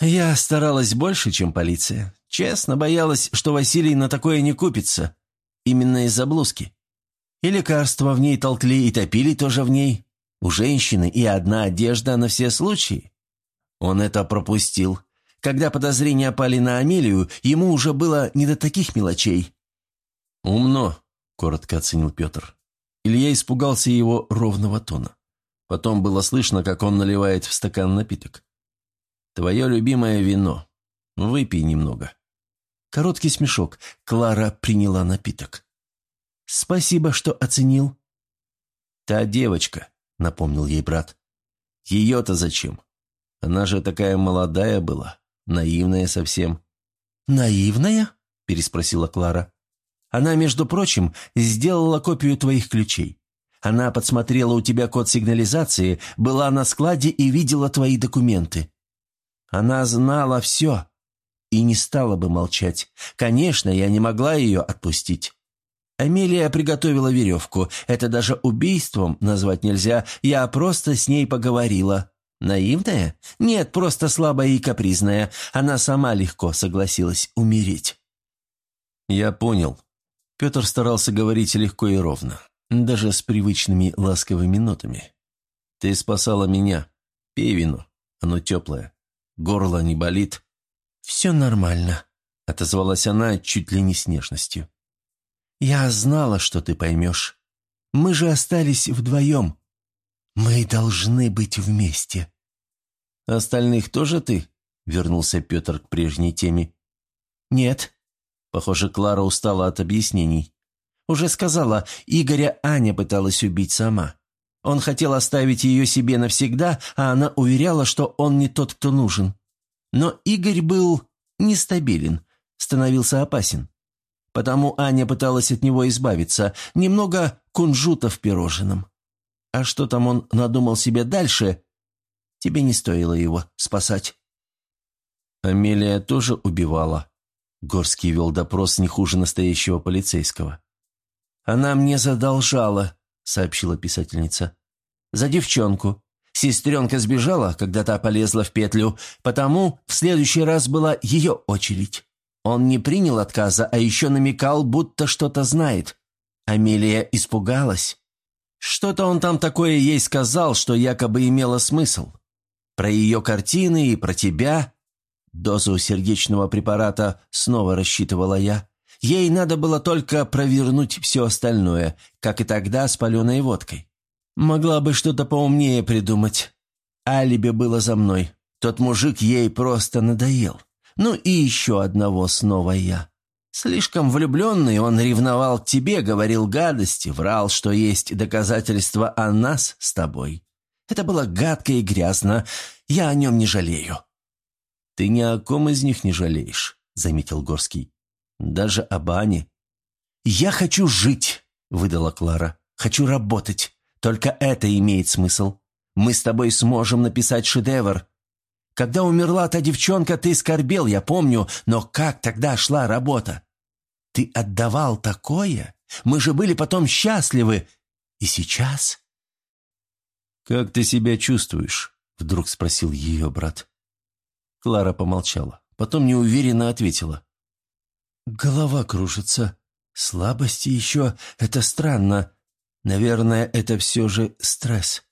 «Я старалась больше, чем полиция. Честно, боялась, что Василий на такое не купится. Именно из-за блузки. И лекарства в ней толкли, и топили тоже в ней. У женщины и одна одежда на все случаи. Он это пропустил. Когда подозрения пали на Амелию, ему уже было не до таких мелочей. «Умно», — коротко оценил Петр. Илья испугался его ровного тона. Потом было слышно, как он наливает в стакан напиток. «Твое любимое вино. Выпей немного». Короткий смешок. Клара приняла напиток. «Спасибо, что оценил». «Та девочка», — напомнил ей брат. «Ее-то зачем? Она же такая молодая была, наивная совсем». «Наивная?» — переспросила Клара. Она, между прочим, сделала копию твоих ключей. Она подсмотрела у тебя код сигнализации, была на складе и видела твои документы. Она знала все. И не стала бы молчать. Конечно, я не могла ее отпустить. Амелия приготовила веревку. Это даже убийством назвать нельзя. Я просто с ней поговорила. Наивная? Нет, просто слабая и капризная. Она сама легко согласилась умереть. Я понял. Петр старался говорить легко и ровно, даже с привычными ласковыми нотами. Ты спасала меня. Пей вино. Оно теплое. Горло не болит. «Все нормально», — отозвалась она чуть ли не с нежностью. «Я знала, что ты поймешь. Мы же остались вдвоем. Мы должны быть вместе». «Остальных тоже ты?» — вернулся Петр к прежней теме. «Нет». Похоже, Клара устала от объяснений. «Уже сказала, Игоря Аня пыталась убить сама. Он хотел оставить ее себе навсегда, а она уверяла, что он не тот, кто нужен. Но Игорь был нестабилен, становился опасен. Потому Аня пыталась от него избавиться, немного кунжута в пирожном. А что там он надумал себе дальше, тебе не стоило его спасать. Амелия тоже убивала. Горский вел допрос не хуже настоящего полицейского. «Она мне задолжала», — сообщила писательница. «За девчонку. Сестренка сбежала, когда та полезла в петлю, потому в следующий раз была ее очередь. Он не принял отказа, а еще намекал, будто что-то знает. Амелия испугалась. Что-то он там такое ей сказал, что якобы имело смысл. Про ее картины и про тебя. Дозу сердечного препарата снова рассчитывала я. Ей надо было только провернуть все остальное, как и тогда с паленой водкой. Могла бы что-то поумнее придумать. Алиби было за мной. Тот мужик ей просто надоел. Ну и еще одного снова я. Слишком влюбленный, он ревновал к тебе, говорил гадости, врал, что есть доказательства о нас с тобой. Это было гадко и грязно. Я о нем не жалею». «Ты ни о ком из них не жалеешь», — заметил Горский. «Даже об Ане». «Я хочу жить», — выдала Клара. «Хочу работать. Только это имеет смысл. Мы с тобой сможем написать шедевр. Когда умерла та девчонка, ты скорбел, я помню, но как тогда шла работа? Ты отдавал такое? Мы же были потом счастливы. И сейчас?» «Как ты себя чувствуешь?» — вдруг спросил ее брат. Клара помолчала, потом неуверенно ответила. «Голова кружится. Слабости еще. Это странно. Наверное, это все же стресс».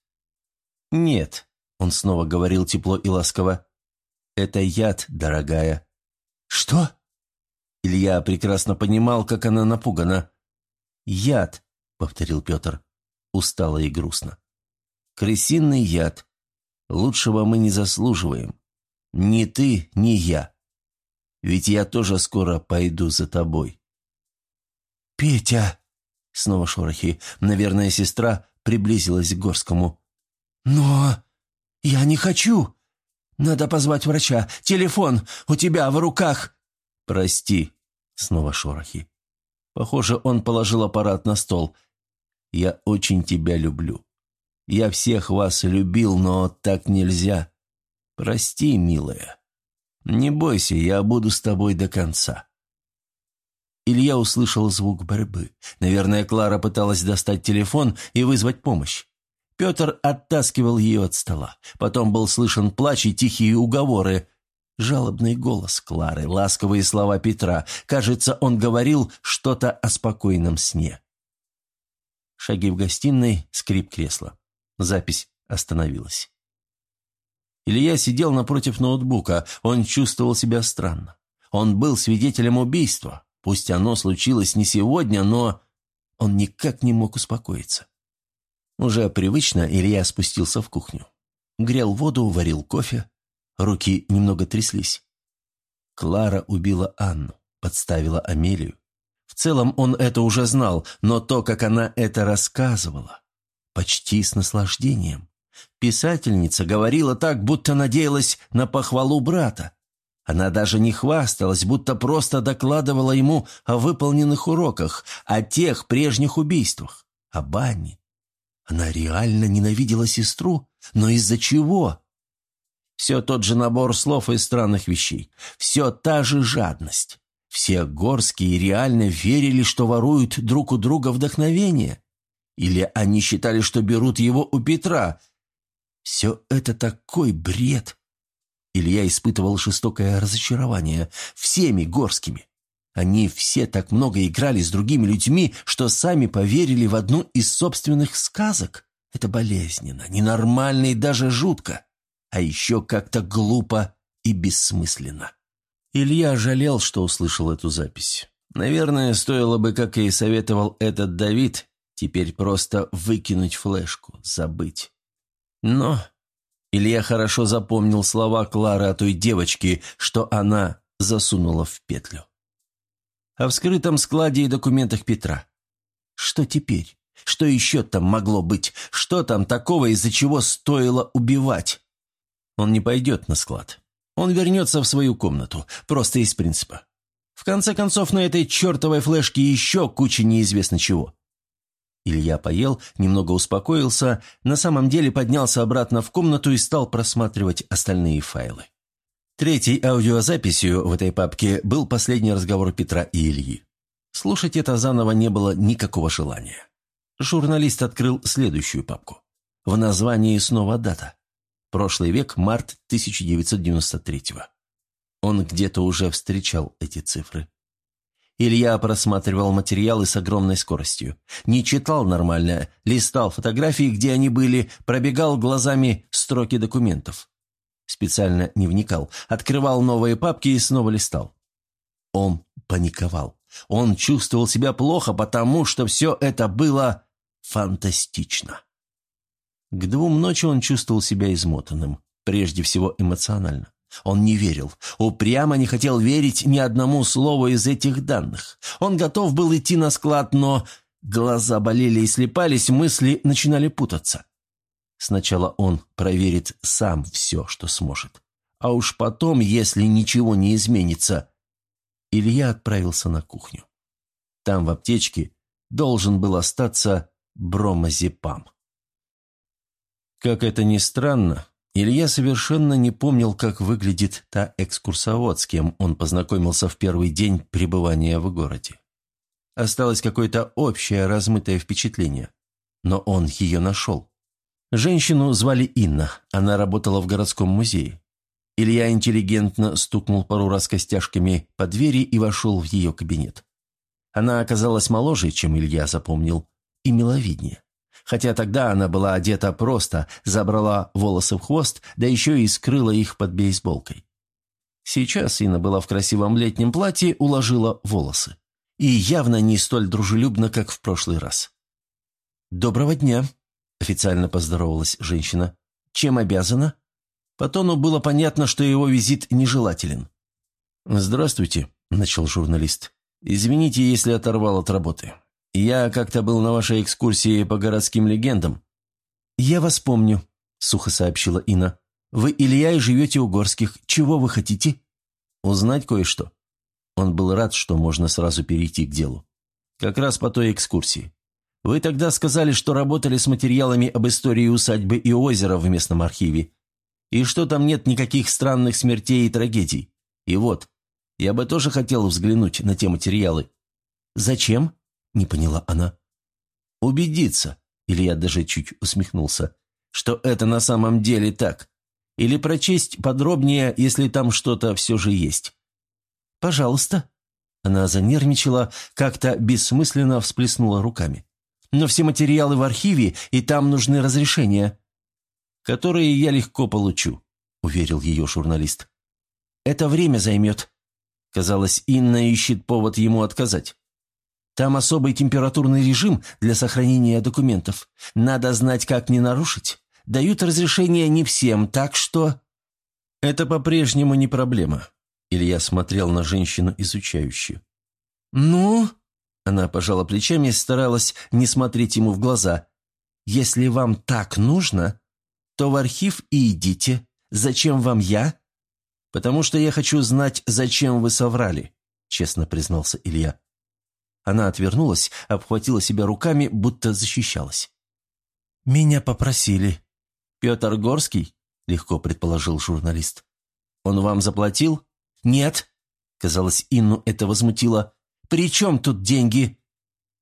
«Нет», — он снова говорил тепло и ласково. «Это яд, дорогая». «Что?» Илья прекрасно понимал, как она напугана. «Яд», — повторил Петр, устало и грустно. «Крысиный яд. Лучшего мы не заслуживаем. Ни ты, ни я. Ведь я тоже скоро пойду за тобой». «Петя!» Снова шорохи. Наверное, сестра приблизилась к Горскому. «Но я не хочу. Надо позвать врача. Телефон у тебя в руках». «Прости». Снова шорохи. Похоже, он положил аппарат на стол. «Я очень тебя люблю. Я всех вас любил, но так нельзя. Прости, милая. Не бойся, я буду с тобой до конца». Илья услышал звук борьбы. Наверное, Клара пыталась достать телефон и вызвать помощь. Петр оттаскивал ее от стола. Потом был слышен плач и тихие уговоры. Жалобный голос Клары, ласковые слова Петра. Кажется, он говорил что-то о спокойном сне. Шаги в гостиной, скрип кресла. Запись остановилась. Илья сидел напротив ноутбука. Он чувствовал себя странно. Он был свидетелем убийства. Пусть оно случилось не сегодня, но он никак не мог успокоиться. Уже привычно Илья спустился в кухню. Грел воду, варил кофе. Руки немного тряслись. Клара убила Анну, подставила Амелию. В целом он это уже знал, но то, как она это рассказывала, почти с наслаждением. Писательница говорила так, будто надеялась на похвалу брата. Она даже не хвасталась, будто просто докладывала ему о выполненных уроках, о тех прежних убийствах, о бане. Она реально ненавидела сестру, но из-за чего? Все тот же набор слов и странных вещей. Все та же жадность. Все горские реально верили, что воруют друг у друга вдохновение. Или они считали, что берут его у Петра. Все это такой бред. Илья испытывал жестокое разочарование всеми горскими. Они все так много играли с другими людьми, что сами поверили в одну из собственных сказок. Это болезненно, ненормально и даже жутко а еще как-то глупо и бессмысленно. Илья жалел, что услышал эту запись. Наверное, стоило бы, как и советовал этот Давид, теперь просто выкинуть флешку, забыть. Но Илья хорошо запомнил слова Клары о той девочке, что она засунула в петлю. О вскрытом складе и документах Петра. Что теперь? Что еще там могло быть? Что там такого, из-за чего стоило убивать? Он не пойдет на склад. Он вернется в свою комнату, просто из принципа. В конце концов, на этой чертовой флешке еще куча неизвестно чего. Илья поел, немного успокоился, на самом деле поднялся обратно в комнату и стал просматривать остальные файлы. Третьей аудиозаписью в этой папке был последний разговор Петра и Ильи. Слушать это заново не было никакого желания. Журналист открыл следующую папку. В названии снова дата. Прошлый век, март 1993-го. Он где-то уже встречал эти цифры. Илья просматривал материалы с огромной скоростью. Не читал нормально, листал фотографии, где они были, пробегал глазами строки документов. Специально не вникал, открывал новые папки и снова листал. Он паниковал. Он чувствовал себя плохо, потому что все это было фантастично. К двум ночи он чувствовал себя измотанным, прежде всего эмоционально. Он не верил, упрямо не хотел верить ни одному слову из этих данных. Он готов был идти на склад, но глаза болели и слепались, мысли начинали путаться. Сначала он проверит сам все, что сможет. А уж потом, если ничего не изменится, Илья отправился на кухню. Там в аптечке должен был остаться бромазепам. Как это ни странно, Илья совершенно не помнил, как выглядит та экскурсовод, с кем он познакомился в первый день пребывания в городе. Осталось какое-то общее размытое впечатление, но он ее нашел. Женщину звали Инна, она работала в городском музее. Илья интеллигентно стукнул пару раз костяшками по двери и вошел в ее кабинет. Она оказалась моложе, чем Илья запомнил, и миловиднее. Хотя тогда она была одета просто, забрала волосы в хвост, да еще и скрыла их под бейсболкой. Сейчас Инна была в красивом летнем платье, уложила волосы. И явно не столь дружелюбно, как в прошлый раз. «Доброго дня», – официально поздоровалась женщина. «Чем обязана?» По тону было понятно, что его визит нежелателен. «Здравствуйте», – начал журналист. «Извините, если оторвал от работы. «Я как-то был на вашей экскурсии по городским легендам». «Я вас помню», — сухо сообщила Инна. «Вы Илья и живете у Горских. Чего вы хотите?» «Узнать кое-что». Он был рад, что можно сразу перейти к делу. «Как раз по той экскурсии. Вы тогда сказали, что работали с материалами об истории усадьбы и озера в местном архиве, и что там нет никаких странных смертей и трагедий. И вот, я бы тоже хотел взглянуть на те материалы». «Зачем?» – не поняла она. «Убедиться», – Илья даже чуть усмехнулся, – «что это на самом деле так. Или прочесть подробнее, если там что-то все же есть». «Пожалуйста». Она занервничала, как-то бессмысленно всплеснула руками. «Но все материалы в архиве, и там нужны разрешения». «Которые я легко получу», – уверил ее журналист. «Это время займет». Казалось, Инна ищет повод ему отказать. Там особый температурный режим для сохранения документов. Надо знать, как не нарушить. Дают разрешение не всем, так что...» «Это по-прежнему не проблема», — Илья смотрел на женщину изучающую. «Ну?» — она пожала плечами и старалась не смотреть ему в глаза. «Если вам так нужно, то в архив и идите. Зачем вам я?» «Потому что я хочу знать, зачем вы соврали», — честно признался Илья. Она отвернулась, обхватила себя руками, будто защищалась. «Меня попросили». «Петр Горский?» легко предположил журналист. «Он вам заплатил?» «Нет». Казалось, Инну это возмутило. «При чем тут деньги?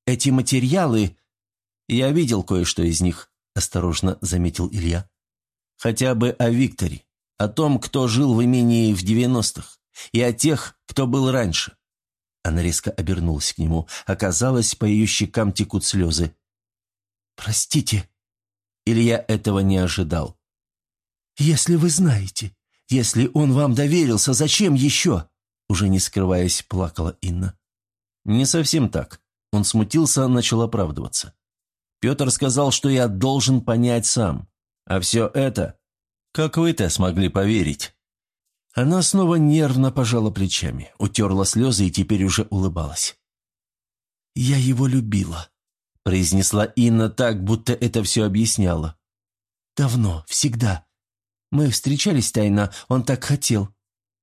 Эти материалы...» «Я видел кое-что из них», — осторожно заметил Илья. «Хотя бы о Викторе, о том, кто жил в имении в девяностых, и о тех, кто был раньше». Она резко обернулась к нему. Оказалось, по ее щекам текут слезы. «Простите». Илья этого не ожидал. «Если вы знаете, если он вам доверился, зачем еще?» Уже не скрываясь, плакала Инна. «Не совсем так». Он смутился, начал оправдываться. «Петр сказал, что я должен понять сам. А все это... Как вы-то смогли поверить?» Она снова нервно пожала плечами, утерла слезы и теперь уже улыбалась. «Я его любила», — произнесла Инна так, будто это все объясняло. «Давно, всегда. Мы встречались тайно, он так хотел.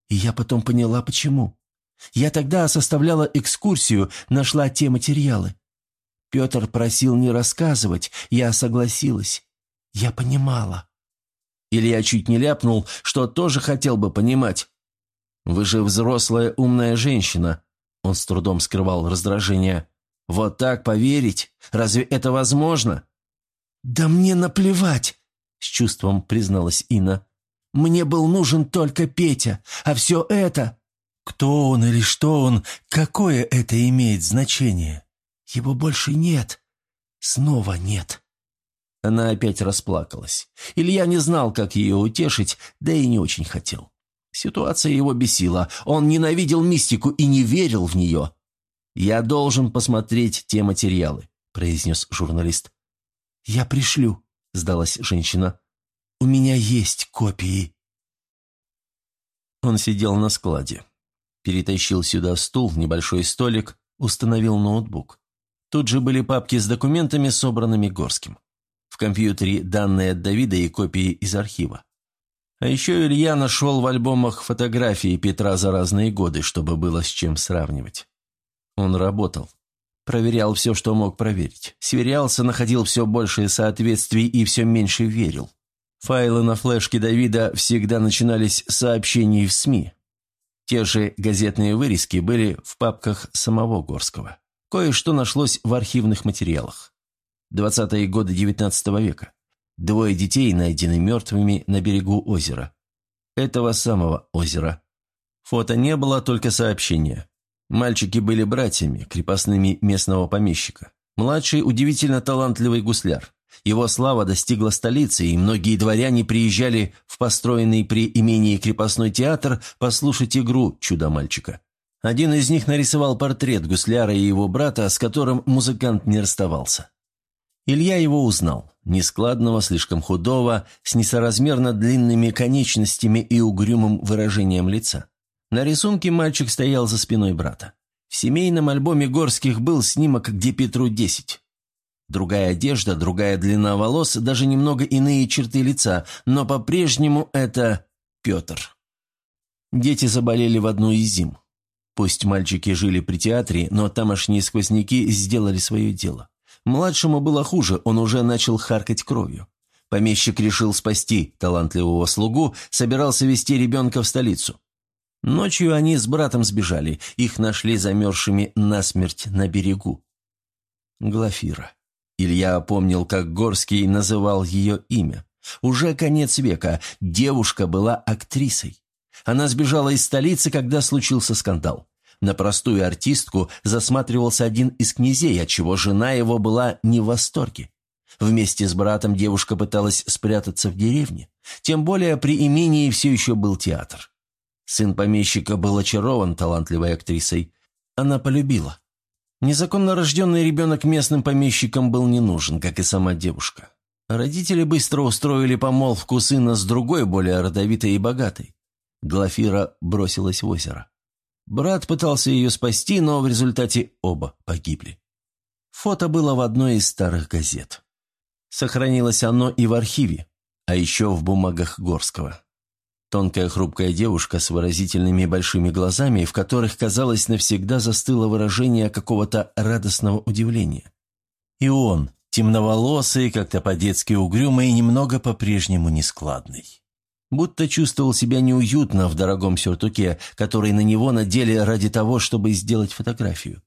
И я потом поняла, почему. Я тогда составляла экскурсию, нашла те материалы. Петр просил не рассказывать, я согласилась. Я понимала. Илья чуть не ляпнул, что тоже хотел бы понимать. «Вы же взрослая умная женщина», — он с трудом скрывал раздражение. «Вот так поверить? Разве это возможно?» «Да мне наплевать!» — с чувством призналась Инна. «Мне был нужен только Петя, а все это...» «Кто он или что он, какое это имеет значение?» «Его больше нет. Снова нет». Она опять расплакалась. Илья не знал, как ее утешить, да и не очень хотел. Ситуация его бесила. Он ненавидел мистику и не верил в нее. «Я должен посмотреть те материалы», — произнес журналист. «Я пришлю», сдалась женщина. «У меня есть копии». Он сидел на складе. Перетащил сюда стул, небольшой столик, установил ноутбук. Тут же были папки с документами, собранными Горским. В компьютере данные от Давида и копии из архива. А еще Илья нашел в альбомах фотографии Петра за разные годы, чтобы было с чем сравнивать. Он работал. Проверял все, что мог проверить. Сверялся, находил все большее соответствий и все меньше верил. Файлы на флешке Давида всегда начинались с сообщений в СМИ. Те же газетные вырезки были в папках самого Горского. Кое-что нашлось в архивных материалах. Двадцатые годы XIX века. Двое детей найдены мертвыми на берегу озера. Этого самого озера. Фото не было, только сообщение. Мальчики были братьями, крепостными местного помещика. Младший удивительно талантливый гусляр. Его слава достигла столицы, и многие дворяне приезжали в построенный при имении крепостной театр послушать игру «Чудо-мальчика». Один из них нарисовал портрет гусляра и его брата, с которым музыкант не расставался. Илья его узнал. Нескладного, слишком худого, с несоразмерно длинными конечностями и угрюмым выражением лица. На рисунке мальчик стоял за спиной брата. В семейном альбоме Горских был снимок, где Петру десять. Другая одежда, другая длина волос, даже немного иные черты лица, но по-прежнему это Петр. Дети заболели в одну из зим. Пусть мальчики жили при театре, но тамошние сквозняки сделали свое дело. Младшему было хуже, он уже начал харкать кровью. Помещик решил спасти талантливого слугу, собирался вести ребенка в столицу. Ночью они с братом сбежали, их нашли замерзшими насмерть на берегу. Глафира. Илья помнил, как Горский называл ее имя. Уже конец века, девушка была актрисой. Она сбежала из столицы, когда случился скандал. На простую артистку засматривался один из князей, отчего жена его была не в восторге. Вместе с братом девушка пыталась спрятаться в деревне. Тем более при имении все еще был театр. Сын помещика был очарован талантливой актрисой. Она полюбила. Незаконно рожденный ребенок местным помещикам был не нужен, как и сама девушка. Родители быстро устроили помолвку сына с другой, более родовитой и богатой. Глафира бросилась в озеро. Брат пытался ее спасти, но в результате оба погибли. Фото было в одной из старых газет. Сохранилось оно и в архиве, а еще в бумагах Горского. Тонкая хрупкая девушка с выразительными большими глазами, в которых, казалось, навсегда застыло выражение какого-то радостного удивления. И он, темноволосый, как-то по-детски угрюмый и немного по-прежнему нескладный. Будто чувствовал себя неуютно в дорогом сюртуке, который на него надели ради того, чтобы сделать фотографию.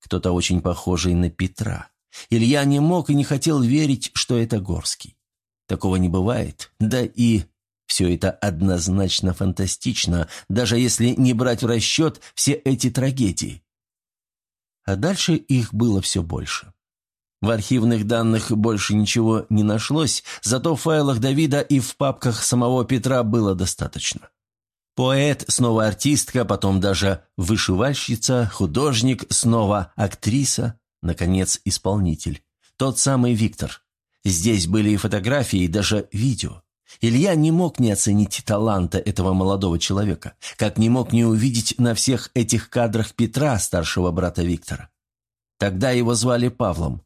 Кто-то очень похожий на Петра. Илья не мог и не хотел верить, что это Горский. Такого не бывает. Да и все это однозначно фантастично, даже если не брать в расчет все эти трагедии. А дальше их было все больше. В архивных данных больше ничего не нашлось, зато в файлах Давида и в папках самого Петра было достаточно. Поэт, снова артистка, потом даже вышивальщица, художник, снова актриса, наконец, исполнитель. Тот самый Виктор. Здесь были и фотографии, и даже видео. Илья не мог не оценить таланта этого молодого человека, как не мог не увидеть на всех этих кадрах Петра, старшего брата Виктора. Тогда его звали Павлом.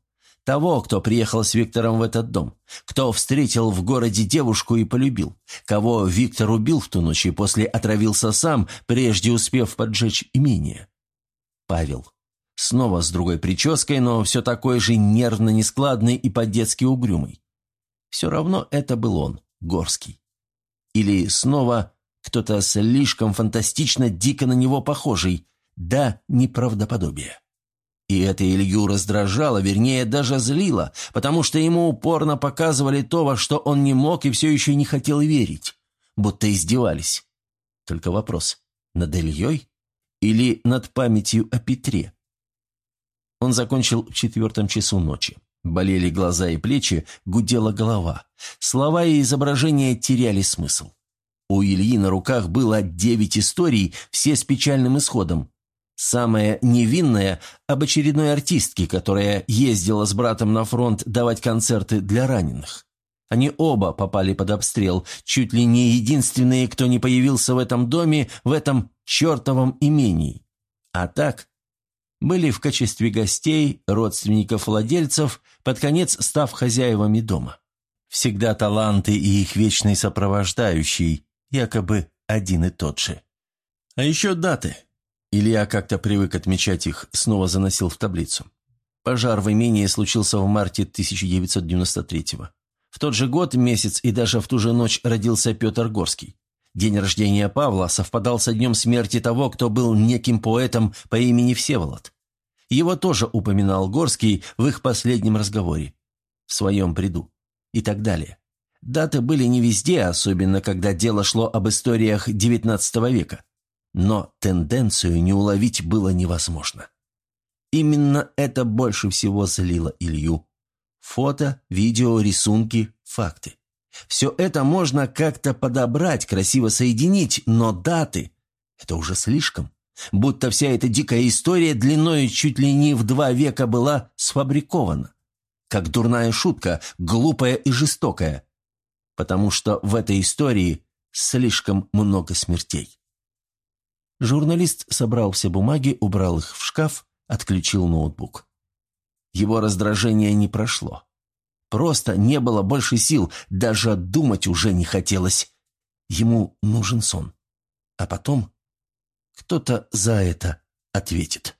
Того, кто приехал с Виктором в этот дом, кто встретил в городе девушку и полюбил, кого Виктор убил в ту ночь и после отравился сам, прежде успев поджечь имение. Павел. Снова с другой прической, но все такой же нервно-нескладный и по-детски угрюмый. Все равно это был он. Горский. Или снова кто-то слишком фантастично дико на него похожий, да неправдоподобие. И это Илью раздражало, вернее, даже злило, потому что ему упорно показывали то, во что он не мог и все еще не хотел верить, будто издевались. Только вопрос, над Ильей или над памятью о Петре? Он закончил в четвертом часу ночи. Болели глаза и плечи, гудела голова. Слова и изображения теряли смысл. У Ильи на руках было девять историй, все с печальным исходом. Самая невинная – об очередной артистке, которая ездила с братом на фронт давать концерты для раненых. Они оба попали под обстрел, чуть ли не единственные, кто не появился в этом доме, в этом чертовом имении. А так, были в качестве гостей, родственников владельцев, под конец став хозяевами дома. Всегда таланты и их вечный сопровождающий, якобы один и тот же. А еще даты. Илья как-то привык отмечать их, снова заносил в таблицу. Пожар в имении случился в марте 1993-го. В тот же год, месяц и даже в ту же ночь родился Петр Горский. День рождения Павла совпадал со днем смерти того, кто был неким поэтом по имени Всеволод. Его тоже упоминал Горский в их последнем разговоре, в своем бреду и так далее. Даты были не везде, особенно когда дело шло об историях XIX века. Но тенденцию не уловить было невозможно. Именно это больше всего злило Илью. Фото, видео, рисунки, факты. Все это можно как-то подобрать, красиво соединить, но даты – это уже слишком. Будто вся эта дикая история длиной чуть ли не в два века была сфабрикована. Как дурная шутка, глупая и жестокая. Потому что в этой истории слишком много смертей. Журналист собрал все бумаги, убрал их в шкаф, отключил ноутбук. Его раздражение не прошло. Просто не было больше сил, даже думать уже не хотелось. Ему нужен сон. А потом кто-то за это ответит.